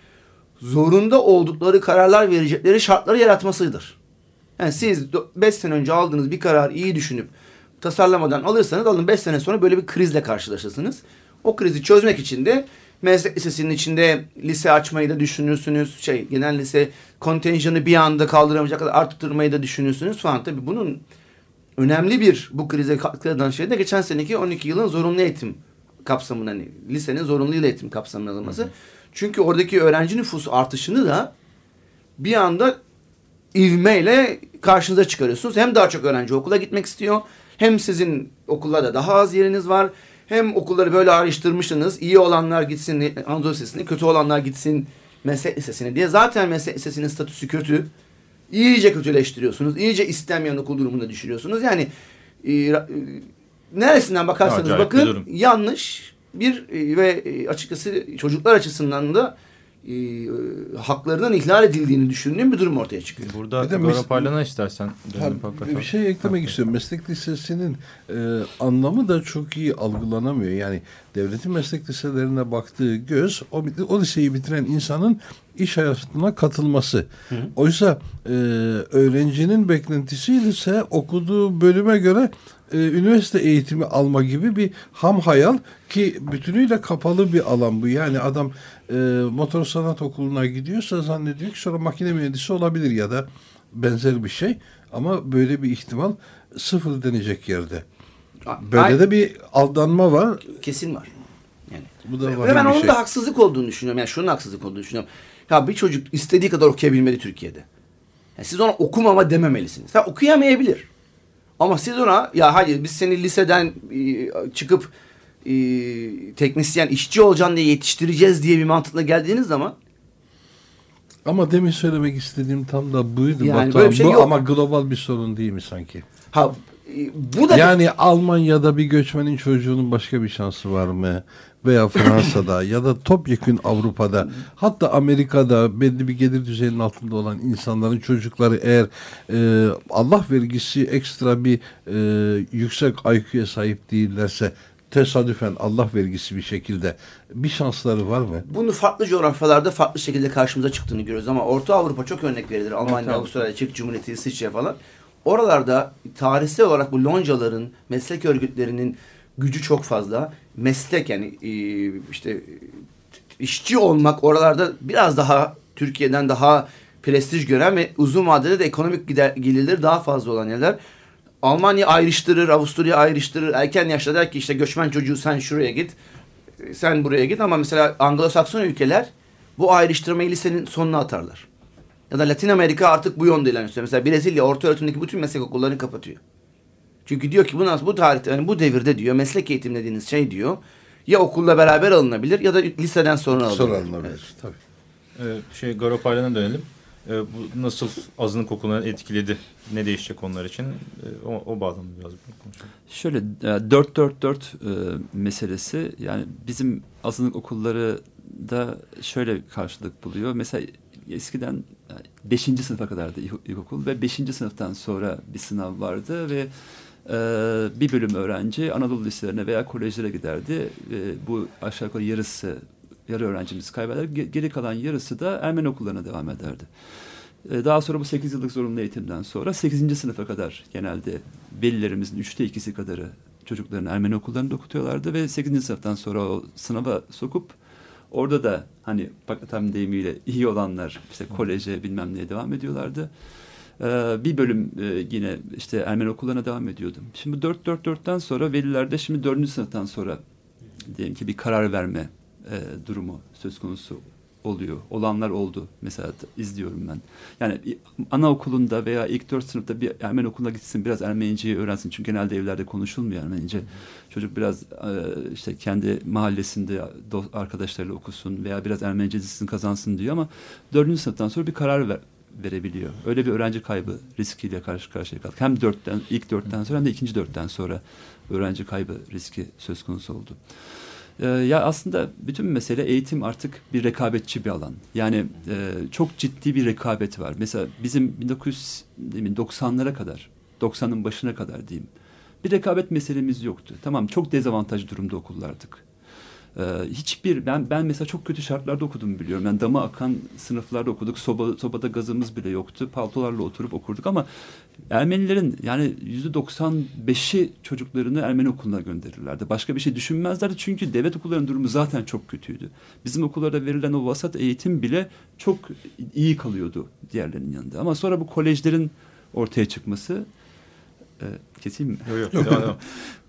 zorunda oldukları kararlar verecekleri şartları yaratmasıdır. Yani siz 5 sene önce aldığınız bir karar iyi düşünüp tasarlamadan alırsanız alın 5 sene sonra böyle bir krizle karşılaşırsınız. O krizi çözmek için de meslek lisesinin içinde lise açmayı da düşünürsünüz. Şey genel lise kontenjanı bir anda kaldıramayacak kadar arttırmayı da düşünürsünüz falan. Tabii bunun önemli bir bu krize katkı eden şey de geçen seneki 12 yılın zorunlu eğitim kapsamına hani lisenin zorunlu eğitim kapsamına alınması. Çünkü oradaki öğrenci nüfusu artışını da bir anda ivmeyle karşınıza çıkarıyorsunuz. Hem daha çok öğrenci okula gitmek istiyor. Hem sizin okullarda daha az yeriniz var. Hem okulları böyle ayrıştırmışsınız. İyi olanlar gitsin Anadolu Lisesi'ne, kötü olanlar gitsin meslek lisesine diye. Zaten meslek lisesinin statüsü kötü. İyice kötüleştiriyorsunuz. İyice istenmeyen okul durumunda düşürüyorsunuz. Yani e, e, neresinden bakarsanız Acayip bakın yanlış bir e, ve e, açıkçası çocuklar açısından da e, e, haklarının ihlal edildiğini düşündüğüm bir durum ortaya çıkıyor. Burada Parlan'a istersen Ha, hakikaten. bir şey eklemek istiyorum. Meslek lisesinin e, anlamı da çok iyi algılanamıyor. Yani devletin meslek liselerine baktığı göz o, o liseyi bitiren insanın iş hayatına katılması. Oysa e, öğrencinin beklentisi ise okuduğu bölüme göre e, üniversite eğitimi alma gibi bir ham hayal ki bütünüyle kapalı bir alan bu. Yani adam e, motor sanat okuluna gidiyorsa zannediyor ki sonra makine mühendisi olabilir ya da benzer bir şey. Ama böyle bir ihtimal sıfır denecek yerde. Böyle Ay- de bir aldanma var. kesin var. Yani. Bu da var ben onun şey. da haksızlık olduğunu düşünüyorum. Yani şunun haksızlık olduğunu düşünüyorum. Ya bir çocuk istediği kadar okuyabilmeli Türkiye'de. Yani siz ona okumama dememelisiniz. Ha okuyamayabilir. Ama siz ona ya hayır biz seni liseden e, çıkıp e, teknisyen işçi olacaksın diye yetiştireceğiz diye bir mantıkla geldiğiniz zaman Ama demin söylemek istediğim tam da buydu. Yani Batuhan. böyle bir şey bu yok. ama global bir sorun değil mi sanki? ha e, bu da Yani Almanya'da bir göçmenin çocuğunun başka bir şansı var mı? Veya Fransa'da ya da topyekün Avrupa'da hatta Amerika'da belli bir gelir düzeyinin altında olan insanların çocukları eğer e, Allah vergisi ekstra bir e, yüksek IQ'ya sahip değillerse tesadüfen Allah vergisi bir şekilde bir şansları var mı? Bunu farklı coğrafyalarda farklı şekilde karşımıza çıktığını görüyoruz ama Orta Avrupa çok örnek verilir. Almanya, Evet. Avustralya, Çek Cumhuriyeti, İsviçre falan. Oralarda tarihsel olarak bu loncaların, meslek örgütlerinin gücü çok fazla. Meslek yani e, işte işçi olmak oralarda biraz daha Türkiye'den daha prestij gören ve uzun vadede de ekonomik gider, gelirleri daha fazla olan yerler. Almanya ayrıştırır, Avusturya ayrıştırır. Erken yaşta der ki işte göçmen çocuğu sen şuraya git, sen buraya git. Ama mesela Anglo-Sakson ülkeler bu ayrıştırmayı lisenin sonuna atarlar. Ya da Latin Amerika artık bu yönde ilerliyor. Mesela Brezilya orta öğretimdeki bütün meslek okullarını kapatıyor. Çünkü diyor ki bu nasıl bu tarihte yani bu devirde diyor meslek eğitim dediğiniz şey diyor ya okulla beraber alınabilir ya da liseden sonra alınabilir. Sonra alınabilir. Tabii. Ee, şey Gora Parlan'a dönelim. Ee, bu nasıl azınlık okullarını etkiledi? Ne değişecek onlar için? Ee, o, o bağlamda biraz konuşalım. Şöyle e, 4-4-4 e, meselesi yani bizim azınlık okulları da şöyle karşılık buluyor. Mesela eskiden 5. sınıfa kadardı ilk- ilkokul ve 5. sınıftan sonra bir sınav vardı ve e, bir bölüm öğrenci Anadolu liselerine veya kolejlere giderdi. E, bu aşağı yukarı yarısı yarı öğrencimiz kaybeder. Ge- Geri kalan yarısı da Ermeni okullarına devam ederdi. E, Daha sonra bu 8 yıllık zorunlu eğitimden sonra 8. sınıfa kadar genelde velilerimizin üçte ikisi kadarı çocuklarını Ermeni okullarında okutuyorlardı ve 8. sınıftan sonra o sınava sokup orada da hani Pakatam deyimiyle iyi olanlar işte koleje bilmem neye devam ediyorlardı. Ee, bir bölüm e, yine işte Ermeni okullarına devam ediyordum. Şimdi 4-4-4'ten sonra velilerde şimdi 4. sınıftan sonra diyelim ki bir karar verme e, durumu söz konusu oluyor. Olanlar oldu. Mesela izliyorum ben. Yani anaokulunda veya ilk dört sınıfta bir Ermeni okuluna gitsin biraz Ermeniceyi öğrensin. Çünkü genelde evlerde konuşulmuyor Ermenice. Çocuk biraz e, işte kendi mahallesinde arkadaşlarıyla okusun veya biraz Ermenice dizisini kazansın diyor ama dördüncü sınıftan sonra bir karar ver- verebiliyor. Öyle bir öğrenci kaybı riskiyle karşı karşıya kaldık. Hem dörtten, ilk dörtten sonra hem de ikinci dörtten sonra öğrenci kaybı riski söz konusu oldu. Ee, ya aslında bütün mesele eğitim artık bir rekabetçi bir alan. Yani e, çok ciddi bir rekabet var. Mesela bizim 1990'lara kadar, 90'ın başına kadar diyeyim. bir rekabet meselemiz yoktu. Tamam çok dezavantaj durumda okullardık. Ee, hiçbir ben ben mesela çok kötü şartlarda okudum biliyorum. Yani dama akan sınıflarda okuduk. Soba, sobada gazımız bile yoktu. Paltolarla oturup okurduk ama Ermenilerin yani yüzde 95'i çocuklarını Ermeni okuluna gönderirlerdi. Başka bir şey düşünmezlerdi çünkü devlet okullarının durumu zaten çok kötüydü. Bizim okullarda verilen o vasat eğitim bile çok iyi kalıyordu diğerlerinin yanında. Ama sonra bu kolejlerin ortaya çıkması e, keseyim mi? Yok yok. devam, devam.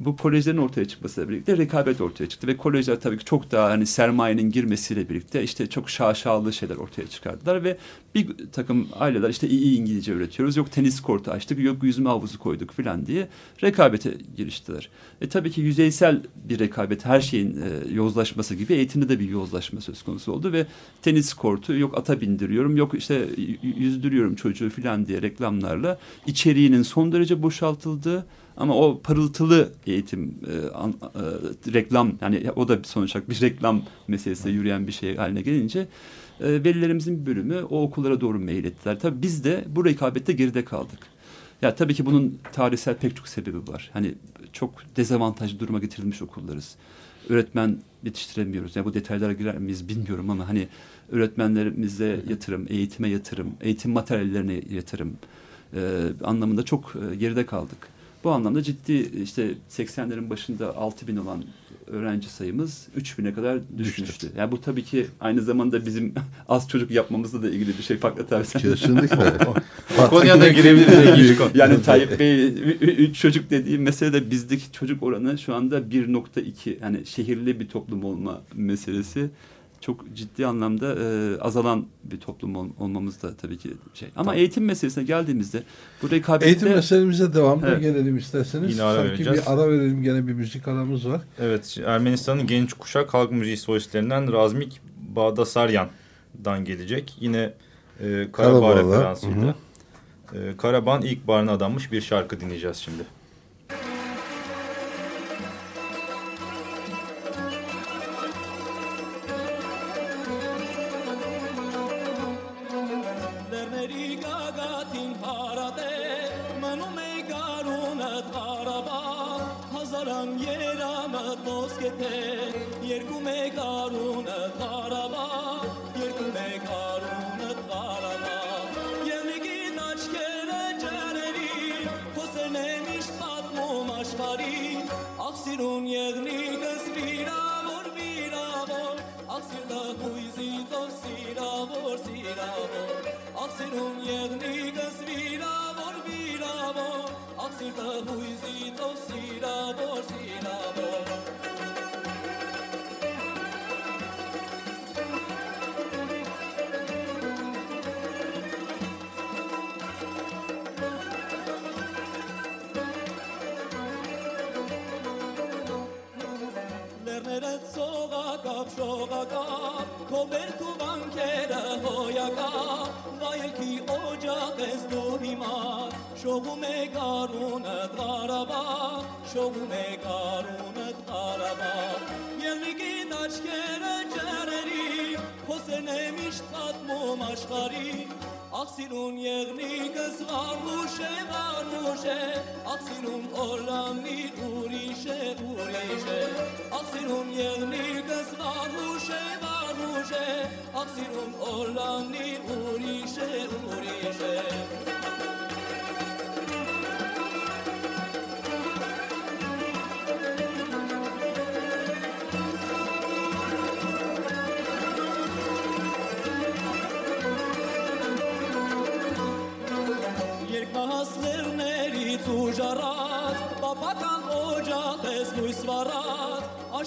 bu kolejlerin ortaya çıkmasıyla birlikte rekabet ortaya çıktı ve kolejler tabii ki çok daha hani sermayenin girmesiyle birlikte işte çok şaşalı şeyler ortaya çıkardılar ve bir takım aileler işte iyi İngilizce öğretiyoruz yok tenis kortu açtık yok yüzme havuzu koyduk filan diye rekabete giriştiler. E tabii ki yüzeysel bir rekabet her şeyin e, yozlaşması gibi eğitimde de bir yozlaşma söz konusu oldu ve tenis kortu yok ata bindiriyorum yok işte yüzdürüyorum çocuğu filan diye reklamlarla içeriğinin son derece boşaltıldığı ama o parıltılı eğitim e, an- e, reklam yani o da sonuç olarak bir reklam meselesi yürüyen bir şey haline gelince e, velilerimizin bir bölümü o okullara doğru meylettiler. Tabii biz de bu rekabette geride kaldık. Ya tabii ki bunun tarihsel pek çok sebebi var. Hani çok dezavantajlı duruma getirilmiş okullarız. Öğretmen yetiştiremiyoruz. Yani bu detaylara girer miyiz bilmiyorum ama hani öğretmenlerimize yatırım, eğitime yatırım, eğitim materyallerine yatırım e, anlamında çok e, geride kaldık. Bu anlamda ciddi işte 80'lerin başında 6 bin olan öğrenci sayımız 3 bine kadar düşmüştü. Yani bu tabii ki aynı zamanda bizim az çocuk yapmamızla da ilgili bir şey farklı tabii. Kesinlikle. Konuya da girebiliriz. Yani Tayyip Bey 3 çocuk dediğim mesele de bizdeki çocuk oranı şu anda 1.2 yani şehirli bir toplum olma meselesi çok ciddi anlamda e, azalan bir toplum ol- olmamız da tabii ki şey. Ama eğitim meselesine geldiğimizde bu rekabette Eğitim meselemize devamlı Evet. gelelim isterseniz. Yine ara Sanki vereceğiz. bir ara verelim gene bir müzik aramız var. Evet, Ermenistan'ın genç kuşak halk müziği solistlerinden Razmik Bağdasaryan'dan gelecek. Yine e, Karabağ referansıyla. E, Karabağ'ın ilk barına adanmış bir şarkı dinleyeceğiz şimdi.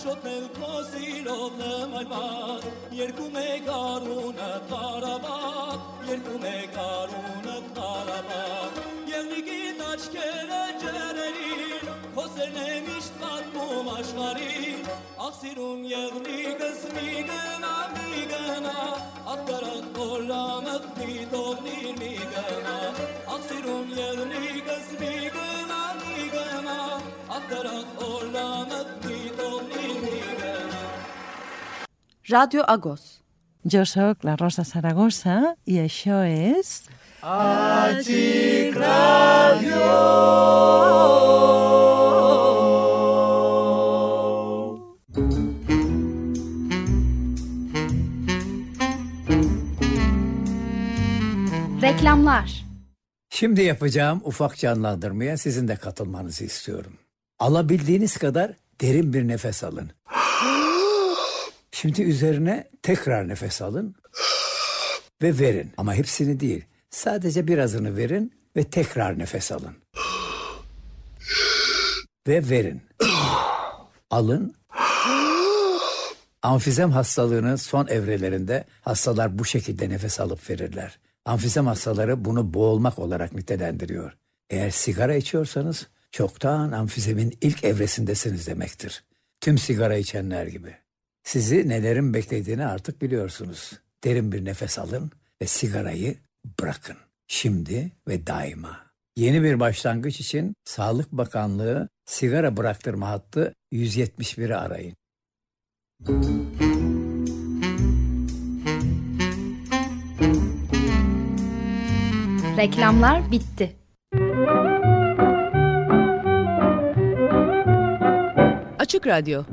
shot me kosi lo me malma yer ku me karuna karaba yer ku me karuna karaba yer nigi taç kere cererin kosenemiş tatmum aşvarin aksirun yegni kısmi gena mi gena aktarak kollamak mi tovnir mi gena aksirun yegni kısmi gena mi gena kollamak mi Ràdio Agos. Jo sóc la Rosa Saragossa i això és... Achic Ràdio! Reklamlar Şimdi yapacağım ufak canlandırmaya sizin de katılmanızı istiyorum. Alabildiğiniz kadar derin bir nefes alın Şimdi üzerine tekrar nefes alın ve verin. Ama hepsini değil. Sadece birazını verin ve tekrar nefes alın. Ve verin. Alın. Amfizem hastalığının son evrelerinde hastalar bu şekilde nefes alıp verirler. Amfizem hastaları bunu boğulmak olarak nitelendiriyor. Eğer sigara içiyorsanız çoktan amfizemin ilk evresindesiniz demektir. Tüm sigara içenler gibi. Sizi nelerin beklediğini artık biliyorsunuz. Derin bir nefes alın ve sigarayı bırakın. Şimdi ve daima. Yeni bir başlangıç için Sağlık Bakanlığı sigara bıraktırma hattı 171'i arayın. Reklamlar bitti. Açık Radyo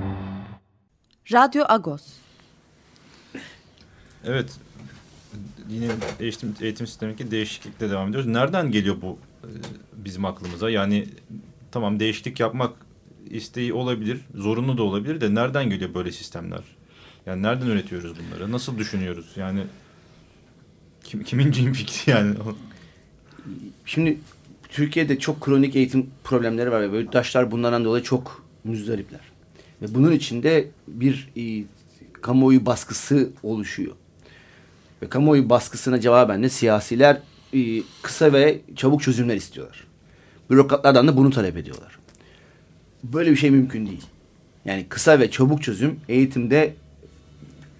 Radyo Agos Evet. Yine eğitim, eğitim sistemindeki değişiklikle devam ediyoruz. Nereden geliyor bu e, bizim aklımıza? Yani tamam değişiklik yapmak isteği olabilir, zorunlu da olabilir de nereden geliyor böyle sistemler? Yani nereden üretiyoruz bunları? Nasıl düşünüyoruz? Yani kim, kimin cin fikri yani? Şimdi Türkiye'de çok kronik eğitim problemleri var ve taşlar bunlardan dolayı çok müzdaripler. Ve bunun içinde bir e, kamuoyu baskısı oluşuyor. Ve kamuoyu baskısına cevaben de siyasiler e, kısa ve çabuk çözümler istiyorlar. Bürokratlardan da bunu talep ediyorlar. Böyle bir şey mümkün değil. Yani kısa ve çabuk çözüm eğitimde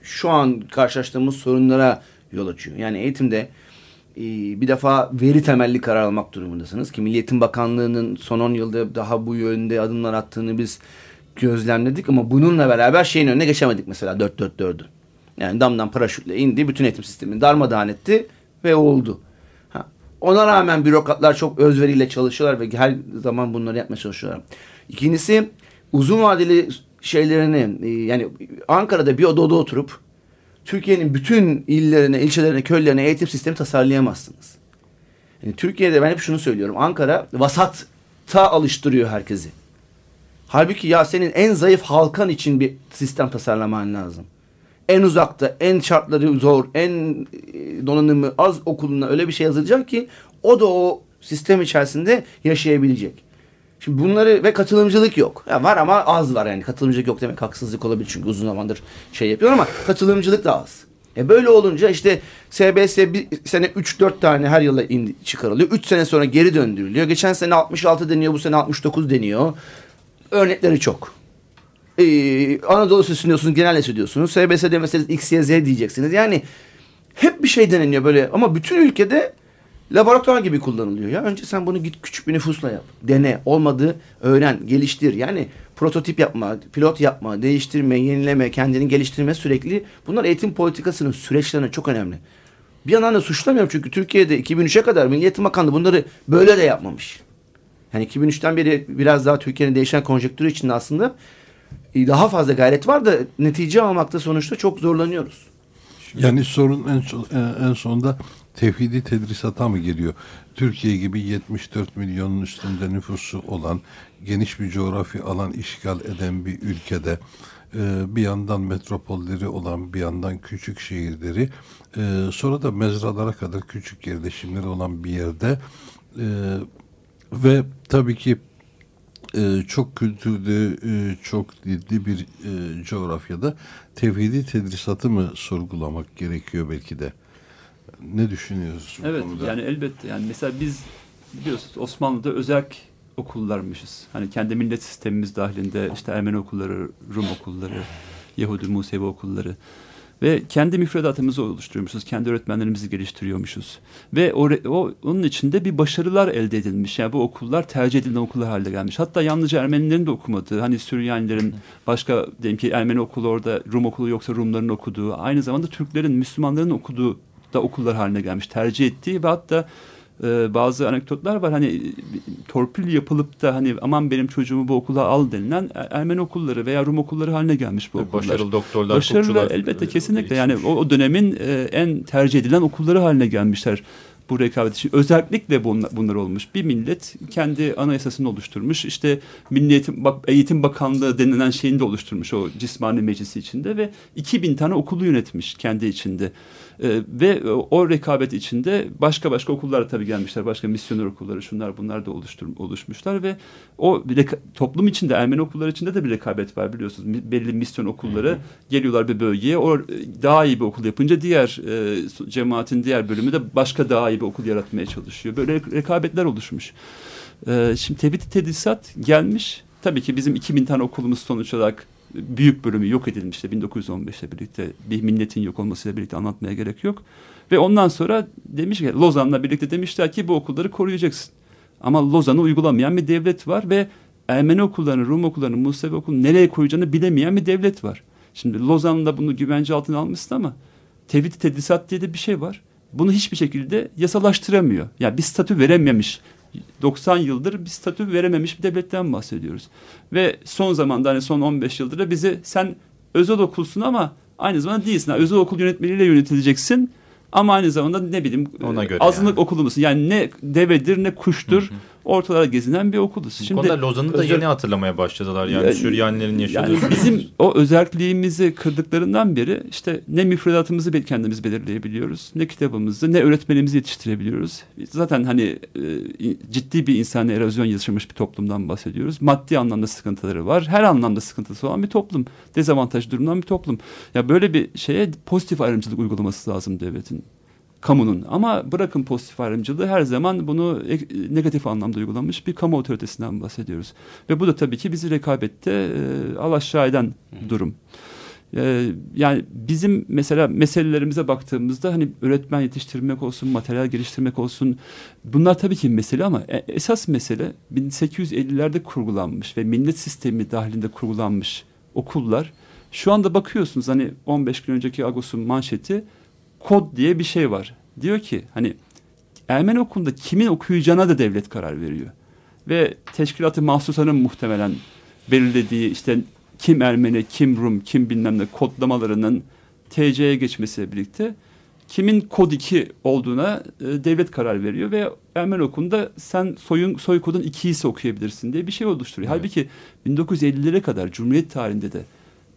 şu an karşılaştığımız sorunlara yol açıyor. Yani eğitimde e, bir defa veri temelli karar almak durumundasınız. Ki Milli Eğitim Bakanlığı'nın son 10 yılda daha bu yönde adımlar attığını biz gözlemledik ama bununla beraber şeyin önüne geçemedik mesela 4-4-4'ü. Yani damdan paraşütle indi, bütün eğitim sistemini darmadağın etti ve oldu. Ha. Ona rağmen bürokratlar çok özveriyle çalışıyorlar ve her zaman bunları yapmaya çalışıyorlar. İkincisi uzun vadeli şeylerini e, yani Ankara'da bir odada oturup Türkiye'nin bütün illerine, ilçelerine, köylerine eğitim sistemi tasarlayamazsınız. Yani Türkiye'de ben hep şunu söylüyorum. Ankara vasatta alıştırıyor herkesi. Halbuki ya senin en zayıf halkan için bir sistem tasarlaman lazım. En uzakta, en şartları zor, en e, donanımı az okuluna öyle bir şey yazacak ki o da o sistem içerisinde yaşayabilecek. Şimdi bunları ve katılımcılık yok. Ya var ama az var yani. Katılımcılık yok demek haksızlık olabilir çünkü uzun zamandır şey yapıyor ama katılımcılık da az. E böyle olunca işte SBS bir sene 3-4 tane her yıla indi, çıkarılıyor. 3 sene sonra geri döndürülüyor. Geçen sene 66 deniyor, bu sene 69 deniyor. Örnekleri çok. Ee, Anadolu Lisesi diyorsunuz, genel lisesi diyorsunuz. SBS demeseniz X, Y, Z diyeceksiniz. Yani hep bir şey deneniyor böyle ama bütün ülkede laboratuvar gibi kullanılıyor. Ya önce sen bunu git küçük bir nüfusla yap. Dene. Olmadı öğren, geliştir. Yani prototip yapma, pilot yapma, değiştirme, yenileme, kendini geliştirme sürekli. Bunlar eğitim politikasının süreçlerine çok önemli. Bir yandan da suçlamıyorum çünkü Türkiye'de 2003'e kadar Milli Eğitim Bakanlığı bunları böyle de yapmamış. Yani 2003'ten beri biraz daha Türkiye'nin değişen konjektürü içinde aslında e, daha fazla gayret var da netice almakta sonuçta çok zorlanıyoruz. Yani sorun en, son, en sonunda tevhidi tedrisata mı geliyor? Türkiye gibi 74 milyonun üstünde nüfusu olan, geniş bir coğrafi alan işgal eden bir ülkede e, bir yandan metropolleri olan, bir yandan küçük şehirleri, e, sonra da mezralara kadar küçük yerleşimleri olan bir yerde e, ve tabii ki çok kültürlü, çok dilli bir coğrafyada tevhidi tedrisatı mı sorgulamak gerekiyor belki de? Ne düşünüyorsunuz? Evet konuda? yani elbette yani mesela biz biliyorsunuz Osmanlı'da özerk okullarmışız. Hani kendi millet sistemimiz dahilinde işte Ermeni okulları, Rum okulları, Yahudi Musevi okulları ve kendi müfredatımızı oluşturuyormuşuz. Kendi öğretmenlerimizi geliştiriyormuşuz. Ve o, o onun içinde bir başarılar elde edilmiş. Yani bu okullar tercih edilen okullar haline gelmiş. Hatta yalnızca Ermenilerin de okumadığı, hani Süryanilerin başka diyelim ki Ermeni okulu orada, Rum okulu yoksa Rumların okuduğu, aynı zamanda Türklerin, Müslümanların okuduğu da okullar haline gelmiş. Tercih ettiği ve hatta e, bazı anekdotlar var hani torpil yapılıp da hani aman benim çocuğumu bu okula al denilen Ermeni okulları veya Rum okulları haline gelmiş bu okullar. Başarılı doktorlar, Başarılı elbette kesinlikle yani o, o dönemin e, en tercih edilen okulları haline gelmişler. bu rekabet için. Özellikle bunlar, bunlar olmuş. Bir millet kendi anayasasını oluşturmuş. İşte Milli Eğitim, Bak- Eğitim Bakanlığı denilen şeyini de oluşturmuş o cismani meclisi içinde ve 2000 tane okulu yönetmiş kendi içinde. Ee, ve o, o rekabet içinde başka başka okullar tabii gelmişler. Başka misyoner okulları şunlar bunlar da oluştur, oluşmuşlar ve o toplum içinde Ermeni okulları içinde de bir rekabet var biliyorsunuz. Belli misyon okulları geliyorlar bir bölgeye. O e, daha iyi bir okul yapınca diğer e, cemaatin diğer bölümü de başka daha iyi bir okul yaratmaya çalışıyor. Böyle rek- rekabetler oluşmuş. Ee, şimdi tevhid tedrisat gelmiş. Tabii ki bizim 2000 tane okulumuz sonuç olarak büyük bölümü yok edilmişti 1915'le birlikte. Bir milletin yok olmasıyla birlikte anlatmaya gerek yok. Ve ondan sonra demiş ki Lozan'la birlikte demişler ki bu okulları koruyacaksın. Ama Lozan'ı uygulamayan bir devlet var ve Ermeni okullarını, Rum okullarını, Musevi okulunu nereye koyacağını bilemeyen bir devlet var. Şimdi Lozan'da bunu güvence altına almışsın ama tevhid tedrisat diye de bir şey var. Bunu hiçbir şekilde yasalaştıramıyor. Yani bir statü verememiş. 90 yıldır bir statü verememiş bir devletten bahsediyoruz. Ve son zamanda hani son 15 yıldır da bizi sen özel okulsun ama aynı zamanda değilsin. Yani özel okul yönetmeliğiyle yönetileceksin ama aynı zamanda ne bileyim Ona göre azınlık okulu musun? Yani ne devedir ne kuştur ortalarda gezinen bir okuluz. Bu konuda Lozan'ı da yeni hatırlamaya başladılar. Yani Ya- Süryanilerin yaşadığı yani bizim o özelliğimizi kırdıklarından beri işte ne müfredatımızı kendimiz belirleyebiliyoruz, ne kitabımızı, ne öğretmenimizi yetiştirebiliyoruz. Zaten hani e, ciddi bir insani erozyon yaşamış bir toplumdan bahsediyoruz. Maddi anlamda sıkıntıları var. Her anlamda sıkıntısı olan bir toplum. Dezavantaj durumdan bir toplum. Ya böyle bir şeye pozitif ayrımcılık uygulaması lazım devletin kamunun ama bırakın pozitif ayrımcılığı her zaman bunu ek- negatif anlamda uygulamış bir kamu otoritesinden bahsediyoruz. Ve bu da tabii ki bizi rekabette e, alaşağı eden durum. E, yani bizim mesela meselelerimize baktığımızda hani öğretmen yetiştirmek olsun, materyal geliştirmek olsun bunlar tabii ki mesele ama e- esas mesele 1850'lerde kurgulanmış ve millet sistemi dahilinde kurgulanmış okullar. Şu anda bakıyorsunuz hani 15 gün önceki Agos'un manşeti kod diye bir şey var. Diyor ki hani Ermeni okulunda kimin okuyacağına da devlet karar veriyor. Ve teşkilatı mahsusanın muhtemelen belirlediği işte kim Ermeni, kim Rum, kim bilmem ne kodlamalarının TC'ye geçmesiyle birlikte kimin kod 2 olduğuna e, devlet karar veriyor ve Ermeni okulunda sen soyun soy kodun 2 ise okuyabilirsin diye bir şey oluşturuyor. Halbuki 1950'lere kadar Cumhuriyet tarihinde de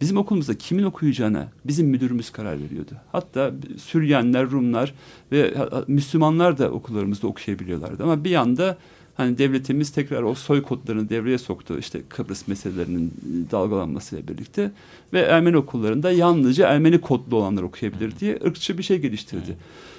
bizim okulumuzda kimin okuyacağına bizim müdürümüz karar veriyordu. Hatta Süryenler, Rumlar ve Müslümanlar da okullarımızda okuyabiliyorlardı. Ama bir anda hani devletimiz tekrar o soy kodlarını devreye soktu. İşte Kıbrıs meselelerinin e, dalgalanmasıyla birlikte ve Ermeni okullarında yalnızca Ermeni kodlu olanlar okuyabilir diye ırkçı bir şey geliştirdi.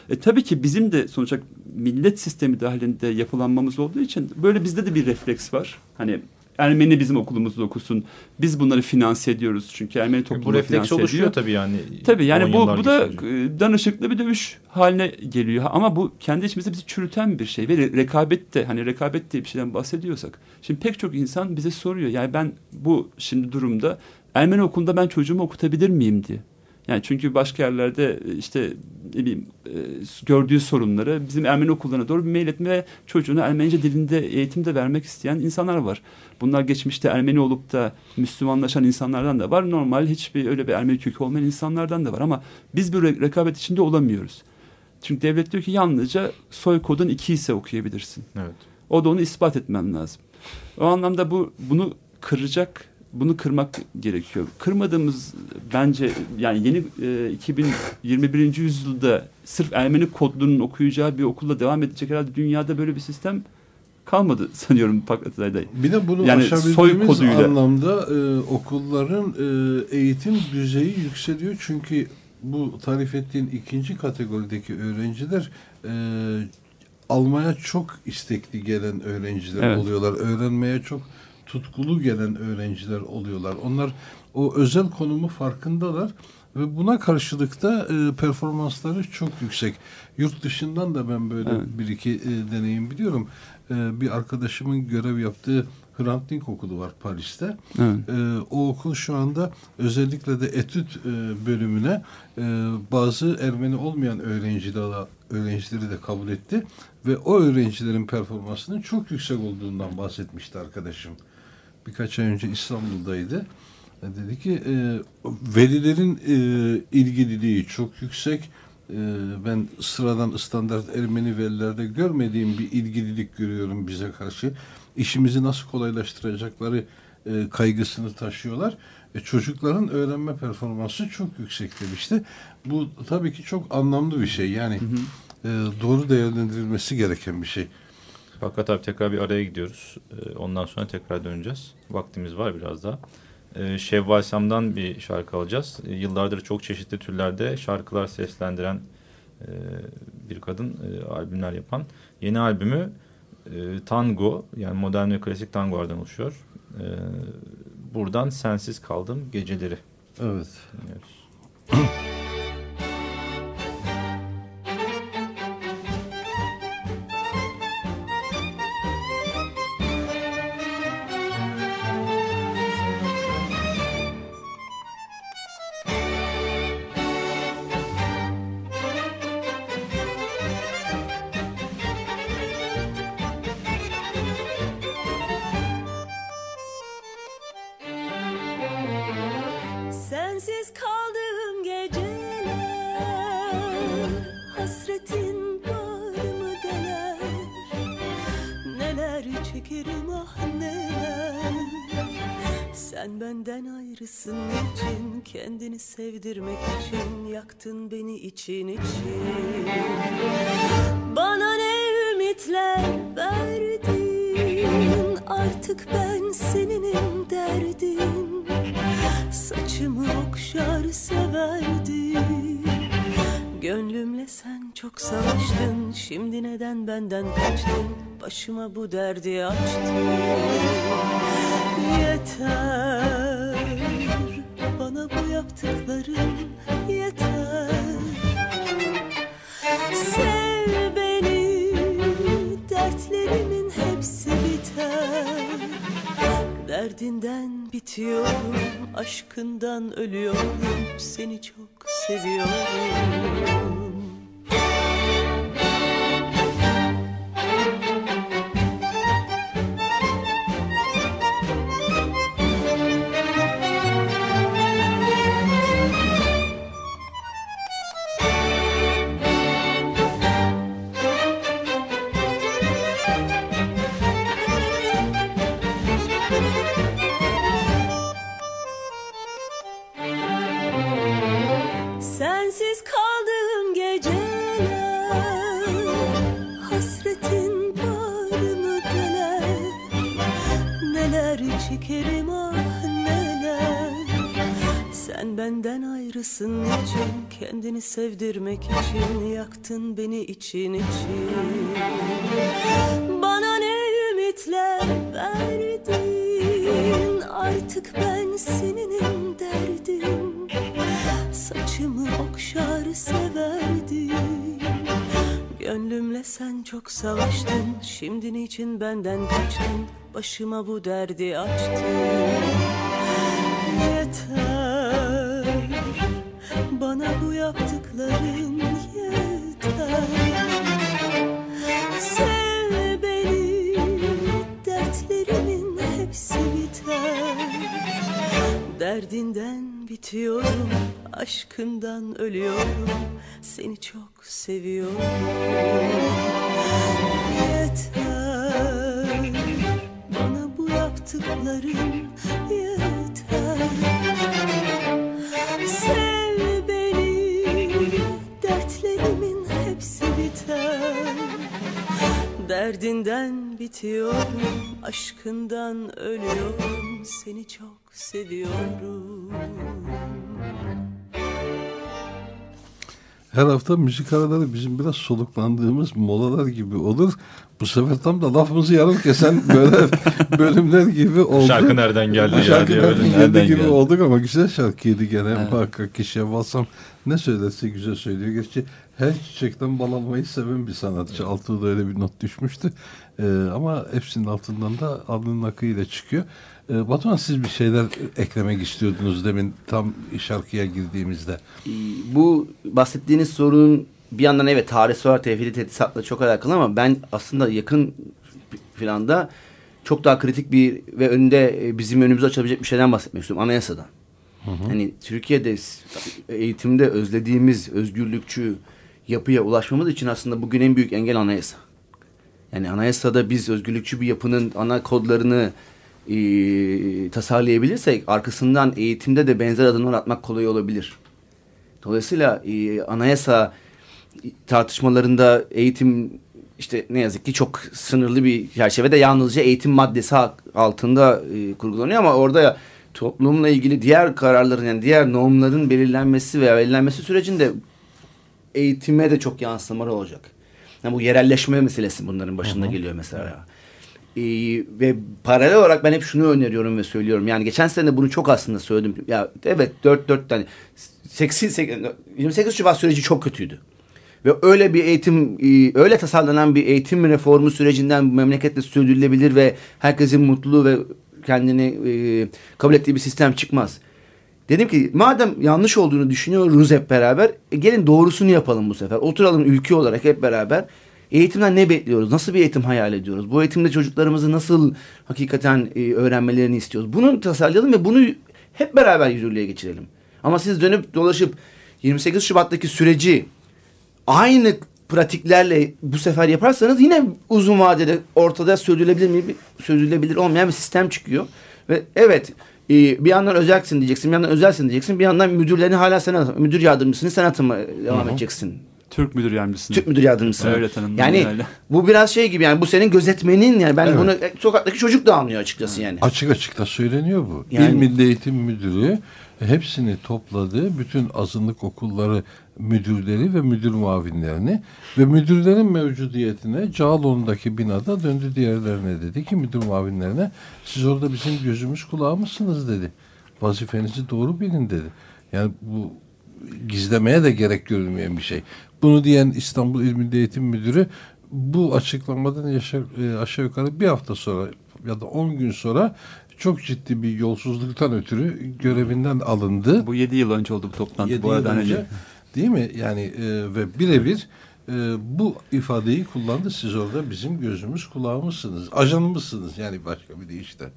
E, tabii ki bizim de sonuçta millet sistemi dahilinde yapılanmamız olduğu için böyle bizde de bir refleks var. Hani Ermeni bizim okulumuzda okusun. Biz bunları finanse ediyoruz çünkü Ermeni toplumu bu refleks finanse oluşuyor ediyor. tabii yani. Tabii yani bu, bu da geçince. e, danışıklı bir dövüş haline geliyor. Ama bu kendi içimizde bizi çürüten bir şey. Ve re- rekabet de hani rekabet diye bir şeyden bahsediyorsak. Şimdi pek çok insan bize soruyor. Yani ben bu şimdi durumda Ermeni okulunda ben çocuğumu okutabilir miyim diye. Yani çünkü başka yerlerde e, işte ne bileyim e, gördüğü sorunları bizim Ermeni okullarına doğru bir mail etme ve çocuğunu Ermenice dilinde eğitimde vermek isteyen insanlar var. Bunlar geçmişte Ermeni olup da Müslümanlaşan insanlardan da var. Normal hiçbir öyle bir Ermeni kökü olmayan insanlardan da var ama biz bu re- rekabet içinde olamıyoruz. Çünkü devlet diyor ki yalnızca soy kodun iki ise okuyabilirsin. Evet. O da onu ispat etmem lazım. O anlamda bu bunu kıracak, bunu kırmak gerekiyor. Kırmadığımız bence yani yeni e, 2021. yüzyılda sırf Ermeni kodlunun okuyacağı bir okulla devam edecek herhalde dünyada böyle bir sistem kalmadı sanıyorum Pakratay'da. Bir de bunu Yani soy koduyla. anlamda e, okulların e, eğitim düzeyi yükseliyor. Çünkü bu tarif ettiğin ikinci kategorideki öğrenciler e, almaya çok istekli gelen öğrenciler Evet. oluyorlar. Öğrenmeye çok tutkulu gelen öğrenciler oluyorlar. Onlar o özel konumu farkındalar ve buna karşılık da e, performansları çok yüksek. Yurt dışından da ben böyle Evet. bir iki e, deneyim biliyorum. E, bir arkadaşımın görev yaptığı Hrant Dink okulu var Paris'te. Evet. E, o okul şu anda özellikle de etüt e, bölümüne e, bazı Ermeni olmayan öğrencileri, öğrencileri de kabul etti ve o öğrencilerin performansının çok yüksek olduğundan bahsetmişti arkadaşım. Birkaç ay önce İstanbul'daydı. E, Dedi ki e, velilerin e, ilgililiği çok yüksek. e, ben sıradan standart Ermeni velilerde görmediğim bir ilgililik görüyorum bize karşı. İşimizi nasıl kolaylaştıracakları e, kaygısını taşıyorlar. E, çocukların öğrenme performansı çok yüksek demişti. Bu tabii ki çok anlamlı bir şey. Yani e, doğru değerlendirilmesi gereken bir şey. Fakat abi tekrar bir araya gidiyoruz. Ee, Ondan sonra tekrar döneceğiz. Vaktimiz var biraz daha. Ee, Şevval Sam'dan bir şarkı alacağız. Ee, Yıllardır çok çeşitli türlerde şarkılar seslendiren e, bir kadın e, albümler yapan. Yeni albümü e, tango yani modern ve klasik tangolardan oluşuyor. Buradan Sensiz Kaldım Geceleri. Evet. dinliyoruz. Başıma bu derdi açtın. Yeter. Bana bu yaptıkların yeter. Sev beni. Dertlerimin hepsi biter. Derdinden bitiyorum, aşkından ölüyorum, seni çok seviyorum. Sevdirmek için Yaktın beni için için. Bana ne ümitler verdin? Artık ben seninim derdin. Saçımı okşar severdim Gönlümle sen çok savaştın. Şimdi niçin benden kaçtın? Başıma bu derdi açtın. Yeter yaptıkların yeter Sev beni Dertlerimin hepsi biter Derdinden bitiyorum, aşkından ölüyorum, seni çok seviyorum. Yeter, bana bu yaptıkların yeter. Sev Derdinden bitiyorum, aşkından ölüyorum, seni çok seviyorum. Her hafta müzik araları bizim biraz soluklandığımız molalar gibi olur. Bu sefer tam da lafımızı yarım kesen böyle bölümler gibi oldu. Şarkı nereden geldi Bu ya şarkı diye nereden nereden gibi geldi? olduk ama güzel şarkıydı gene. Evet. Muhakkak ki Şevval ne söylerse güzel söylüyor. Gerçi her çiçekten bal almayı seven bir sanatçı. Altıda öyle bir not düşmüştü. Ee, ama hepsinin altından da alnının akıyla çıkıyor. Ee, Batuhan siz bir şeyler eklemek istiyordunuz demin tam şarkıya girdiğimizde. Ee, Bu bahsettiğiniz sorunun bir yandan evet tarihsel tevhidi tedrisatla çok alakalı ama ben aslında yakın planda çok daha kritik bir ve önünde e, bizim önümüzü açabilecek bir şeyden bahsetmek istiyorum. Anayasadan. Hani Türkiye'de eğitimde özlediğimiz özgürlükçü yapıya ulaşmamız için aslında bugün en büyük engel anayasa. Yani anayasada biz özgürlükçü bir yapının ana kodlarını e, tasarlayabilirsek arkasından eğitimde de benzer adımlar atmak kolay olabilir. Dolayısıyla e, anayasa tartışmalarında eğitim işte ne yazık ki çok sınırlı bir çerçevede yalnızca eğitim maddesi altında e, kurgulanıyor ama orada toplumla ilgili diğer kararların yani diğer normların belirlenmesi veya belirlenmesi sürecinde eğitime de çok yansımaları olacak. Yani bu yerelleşme meselesi bunların başında geliyor mesela. Ee, ve paralel olarak ben hep şunu öneriyorum ve söylüyorum. Yani geçen sene bunu çok aslında söyledim. Ya evet 4 4 tane 28 Şubat süreci çok kötüydü. Ve öyle bir eğitim, e, öyle tasarlanan bir eğitim reformu sürecinden memlekette sürdürülebilir ve herkesin mutlu ve kendini e, kabul ettiği bir sistem çıkmaz. Dedim ki madem yanlış olduğunu düşünüyoruz hep beraber e, gelin doğrusunu yapalım bu sefer. Oturalım ülke olarak hep beraber. Eğitimden ne bekliyoruz? Nasıl bir eğitim hayal ediyoruz? Bu eğitimde çocuklarımızı nasıl hakikaten e, öğrenmelerini istiyoruz? Bunu tasarlayalım ve bunu hep beraber yürürlüğe geçirelim. Ama siz dönüp dolaşıp 28 Şubat'taki süreci aynı pratiklerle bu sefer yaparsanız yine uzun vadede ortada sürdürülebilir mi sürdürülebilir olmayan bir sistem çıkıyor. Ve evet e, bir yandan özelsin diyeceksin, bir yandan özelsin diyeceksin, bir yandan müdürlerini hala sen müdür yardımcısını sen atama devam Hı-hı. edeceksin. Türk müdür yardımcısı. Türk müdür yardımcısı. Öyle tanımlı. Yani öyle. bu biraz şey gibi yani bu senin gözetmenin yani ben Evet. bunu e, sokaktaki çocuk da anlıyor açıkçası yani. Açık açık da söyleniyor bu. Yani- İl Milli Eğitim Müdürü hepsini topladı. Bütün azınlık okulları müdürleri ve müdür muavinlerini ve müdürlerin mevcudiyetine Cağaloğlu'ndaki binada döndü diğerlerine dedi ki müdür muavinlerine siz orada bizim gözümüz kulağımızsınız dedi. Vazifenizi doğru bilin dedi. Yani bu gizlemeye de gerek görülmeyen bir şey. Bunu diyen İstanbul İl Milli Eğitim Müdürü bu açıklamadan yaşa- e, aşağı yukarı bir hafta sonra ya da 10 gün sonra çok ciddi bir yolsuzluktan ötürü görevinden alındı. Bu 7 yıl önce oldu bu toplantı. Bu arada yıl hani önce, değil mi? Yani e, ve birebir e, bu ifadeyi kullandı. Siz orada bizim gözümüz kulağımızsınız. Ajanımızsınız yani başka bir deyişle.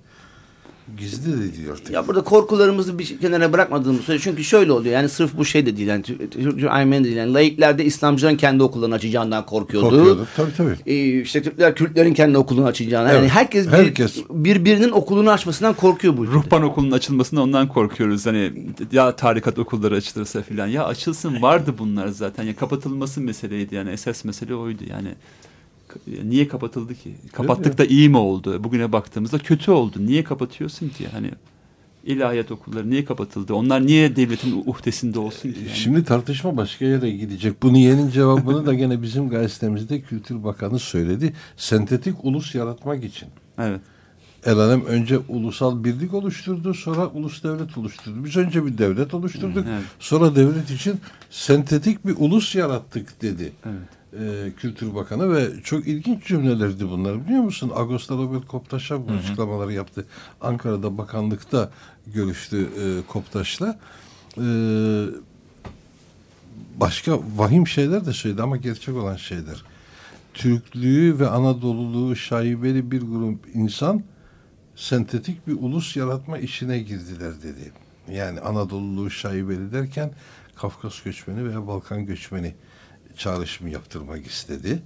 Gizli de değil artık. Ya burada korkularımızı bir kenara bırakmadığımız sürece çünkü şöyle oluyor yani sırf bu şey de değil yani Türkçe Ermeni değil yani laiklerde İslamcıların kendi okullarını açacağından korkuyordu. Korkuyordu. Tabii tabii. Ee, işte Türkler Kürtlerin kendi okulunu açacağından yani Evet. herkes, bir- Herkes. birbirinin okulunu açmasından korkuyor bu. ülkede. Ruhban okulunun açılmasına ondan korkuyoruz. Hani ya tarikat okulları açılırsa filan. Ya açılsın vardı bunlar zaten. Ya kapatılması meseleydi yani esas mesele oydu yani. Niye kapatıldı ki? Kapattık da iyi mi oldu? Bugüne baktığımızda kötü oldu. Niye kapatıyorsun ki? Hani ilahiyat okulları niye kapatıldı? Onlar niye devletin uhdesinde olsun ki? Yani? Şimdi tartışma başka yere gidecek. Bu niyenin cevabını da gene bizim gazetemizde Kültür Bakanı söyledi. Sentetik ulus yaratmak için. Evet. El alem önce ulusal birlik oluşturdu, sonra ulus devlet oluşturdu. Biz önce bir devlet oluşturduk, Evet. sonra devlet için sentetik bir ulus yarattık dedi. Evet. Ee, Kültür Bakanı ve çok ilginç cümlelerdi bunlar biliyor musun? Ağustos'ta Robert Koptaş'a bu açıklamaları yaptı. Ankara'da bakanlıkta görüştü e, Koptaş'la. Ee, başka vahim şeyler de söyledi ama gerçek olan şeyler. Türklüğü ve Anadoluluğu şaibeli bir grup insan sentetik bir ulus yaratma işine girdiler dedi. Yani Anadoluluğu şaibeli derken Kafkas göçmeni veya Balkan göçmeni çağrışımı yaptırmak istedi.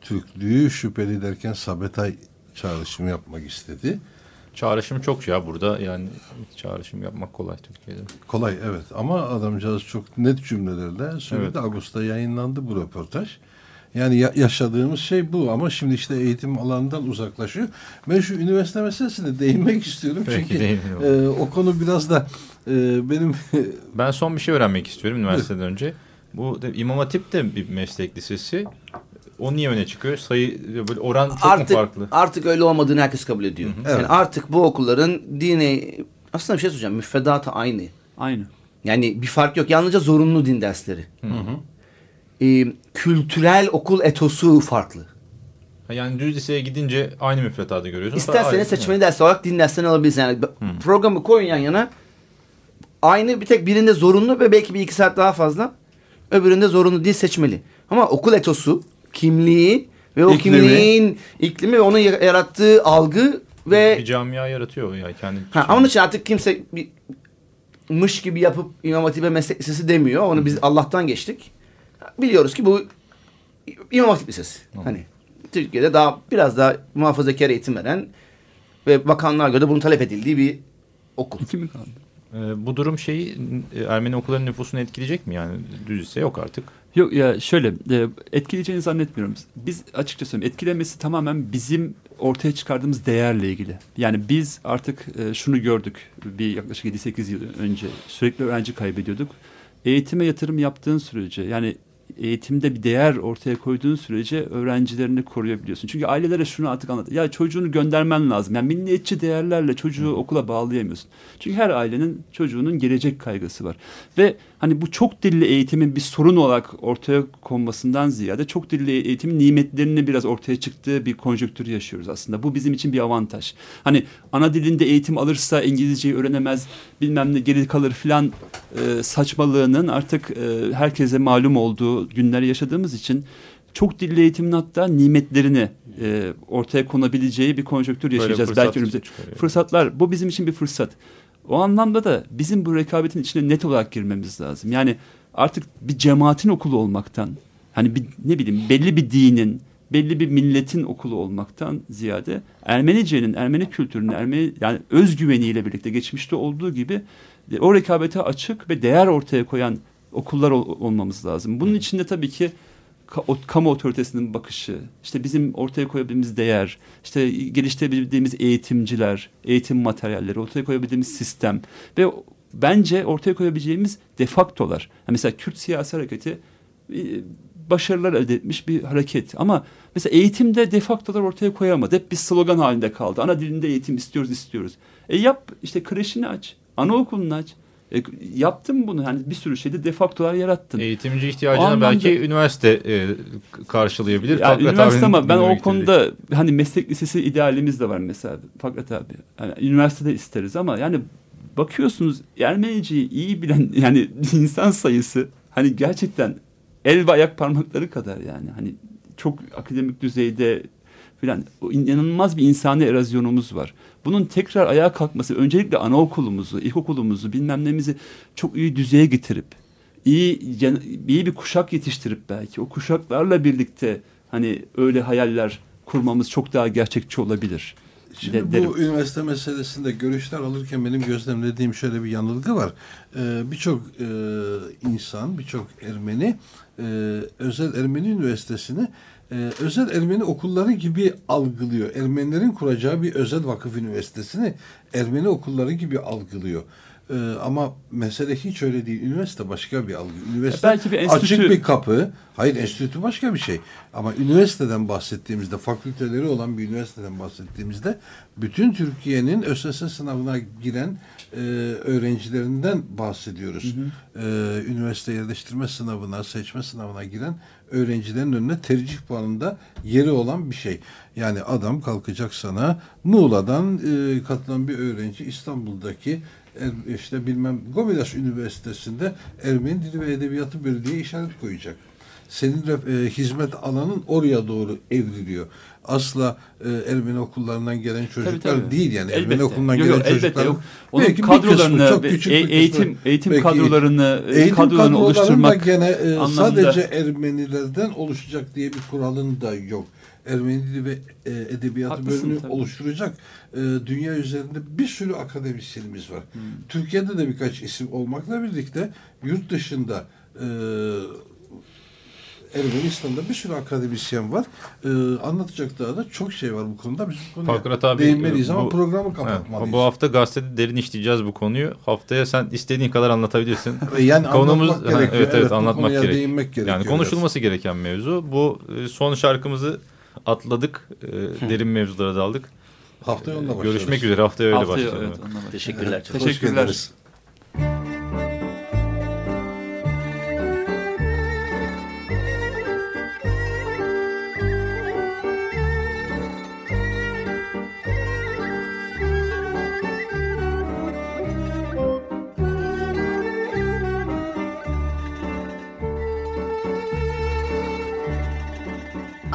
Türklüğü şüpheli derken Sabetay çağrışımı yapmak istedi. Çağrışım çok ya burada yani çağrışım yapmak kolay Türkiye'de. Kolay evet ama adamcağız çok net cümlelerle söyledi. Evet. Ağustos'ta yayınlandı bu röportaj. Yani ya- yaşadığımız şey bu ama şimdi işte eğitim alanından uzaklaşıyor. Ben şu üniversite meselesine değinmek istiyorum. Peki, Çünkü e, o konu biraz da e, benim Ben son bir şey öğrenmek istiyorum üniversiteden önce. Bu de, İmam Hatip de bir meslek lisesi. O niye öne çıkıyor? Sayı böyle oran çok artık, mu farklı? Artık öyle olmadığını herkes kabul ediyor. Evet. Yani artık bu okulların dini aslında bir şey söyleyeceğim müfredatı aynı. Aynı. Yani bir fark yok. Yalnızca zorunlu din dersleri. Ee, kültürel okul etosu farklı. Yani düz liseye gidince aynı müfredatı görüyorsun. İsterseniz seçmeli ders olarak din derslerini alabilirsiniz. Yani programı koyun yan yana. Aynı bir tek birinde zorunlu ve belki bir iki saat daha fazla. Öbüründe zorunlu değil seçmeli. Ama okul etosu, kimliği ve o İklimi. kimliğin iklimi ve onun ya- yarattığı algı ve Bir camia yaratıyor ya kendi. Ha, onun için artık kimse bir mış gibi yapıp İmam Hatip'e meslek lisesi demiyor. Onu biz Allah'tan geçtik. biliyoruz ki bu İmam Hatip Lisesi. Hani Türkiye'de daha biraz daha muhafazakar eğitim veren ve bakanlığa göre bunun talep edildiği bir okul. Ee, bu durum şeyi e, Ermeni okullarının nüfusunu etkileyecek mi yani? Düz ise yok artık. Yok ya şöyle e, etkileyeceğini zannetmiyorum. Biz açıkça söyleyeyim etkilemesi tamamen bizim ortaya çıkardığımız değerle ilgili. Yani biz artık e, şunu gördük bir yaklaşık 7-8 yıl önce sürekli öğrenci kaybediyorduk. Eğitime yatırım yaptığın sürece yani eğitimde bir değer ortaya koyduğun sürece öğrencilerini koruyabiliyorsun. Çünkü ailelere şunu artık anlat. Ya çocuğunu göndermen lazım. Yani milliyetçi değerlerle çocuğu okula bağlayamıyorsun. Çünkü her ailenin çocuğunun gelecek kaygısı var. Ve hani bu çok dilli eğitimin bir sorun olarak ortaya konmasından ziyade çok dilli eğitimin nimetlerini biraz ortaya çıktığı bir konjonktür yaşıyoruz aslında. Bu bizim için bir avantaj. Hani ana dilinde eğitim alırsa İngilizceyi öğrenemez bilmem ne geri kalır filan e, saçmalığının artık e, herkese malum olduğu günleri yaşadığımız için çok dilli eğitimin hatta nimetlerini e, ortaya konabileceği bir konjonktür yaşayacağız fırsat belki önümüzde. Fırsatlar bu bizim için bir fırsat. O anlamda da bizim bu rekabetin içine net olarak girmemiz lazım. Yani artık bir cemaatin okulu olmaktan hani bir, ne bileyim belli bir dinin belli bir milletin okulu olmaktan ziyade Ermenice'nin, Ermeni kültürünün, Ermeni yani özgüveniyle birlikte geçmişte olduğu gibi e, o rekabete açık ve değer ortaya koyan okullar ol- olmamız lazım. Bunun içinde tabii ki kamu otoritesinin bakışı, işte bizim ortaya koyabildiğimiz değer, işte geliştirebildiğimiz eğitimciler, eğitim materyalleri, ortaya koyabildiğimiz sistem ve bence ortaya koyabileceğimiz defaktolar. Yani mesela Kürt siyasi hareketi e, başarılar elde etmiş bir hareket ama mesela eğitimde defaktolar ortaya koyamadı. Hep bir slogan halinde kaldı. Ana dilinde eğitim istiyoruz istiyoruz. E yap işte kreşini aç, anaokulunu aç. E, yaptın bunu hani bir sürü şeyde defaktolar yarattın. Eğitimci O ihtiyacına anlamda- belki üniversite e, karşılayabilir. Yani üniversite ama ben o konuda hani meslek lisesi idealimiz de var mesela Fakret abi. Yani üniversitede isteriz ama yani bakıyorsunuz Ermeniciyi iyi bilen yani insan sayısı hani gerçekten el ve ayak parmakları kadar yani hani çok akademik düzeyde filan inanılmaz bir insani erozyonumuz var. Bunun tekrar ayağa kalkması öncelikle anaokulumuzu, ilkokulumuzu bilmem nemizi çok iyi düzeye getirip iyi iyi bir kuşak yetiştirip belki o kuşaklarla birlikte hani öyle hayaller kurmamız çok daha gerçekçi olabilir. Şimdi de- derim. bu üniversite meselesinde görüşler alırken benim gözlemlediğim şöyle bir yanılgı var. Ee, birçok e, insan, birçok Ermeni e, özel Ermeni üniversitesini e, özel Ermeni okulları gibi algılıyor. Ermenilerin kuracağı bir özel vakıf üniversitesini Ermeni okulları gibi algılıyor. Ee, ama mesele hiç öyle değil. Üniversite başka bir algı. Üniversite Belki bir enstitü- açık bir kapı. Hayır enstitü başka bir şey. Ama üniversiteden bahsettiğimizde, fakülteleri olan bir üniversiteden bahsettiğimizde bütün Türkiye'nin ÖSS sınavına giren e, öğrencilerinden bahsediyoruz. E, üniversite yerleştirme sınavına, seçme sınavına giren öğrencilerin önüne tercih puanında yeri olan bir şey. Yani adam kalkacak sana Muğla'dan e, katılan bir öğrenci İstanbul'daki Er- işte bilmem Gomilas Üniversitesi'nde Ermeni Dili ve Edebiyatı Bölümüne işaret koyacak. Senin e, hizmet alanın oraya doğru evriliyor. Asla e, Ermeni okullarından gelen çocuklar tabii. değil yani. Elbette. Ermeni okulundan Yok, gelen yok, çocuklar. yok. Onun belki bir kısmı, kadrolarını, çok küçük e- bir kısmı, eğitim- eğitim belki kadrolarını, e, eğitim kadrolarını oluşturmak gene e, anlamında- sadece Ermenilerden oluşacak diye bir kuralın da yok. Ermeni dili ve e, edebiyatı Haklısın bölümünü tabii. oluşturacak e, dünya üzerinde bir sürü akademisyenimiz var. Hmm. Türkiye'de de birkaç isim olmakla birlikte yurt dışında e, Ermenistan'da bir sürü akademisyen var. E, anlatacak daha da çok şey var bu konuda. Biz bu konuya Fakret abi değinmeliyiz bu- ama programı kapatmalıyız. Bu hafta gazetede derin işleyeceğiz bu konuyu. Haftaya sen istediğin kadar anlatabilirsin. Yani Konumuz anlatmak Ha, gerekiyor. evet evet, Evet, bu anlatmak konuya gerek. değinmek gerekiyor Yani konuşulması gereken mevzu. Bu e, son şarkımızı atladık. E, derin mevzulara daldık. Haftaya onunla E, başlarız. Görüşmek üzere. Haftaya öyle Haftaya, başlayalım. evet. Teşekkürler. Evet, Teşekkürler.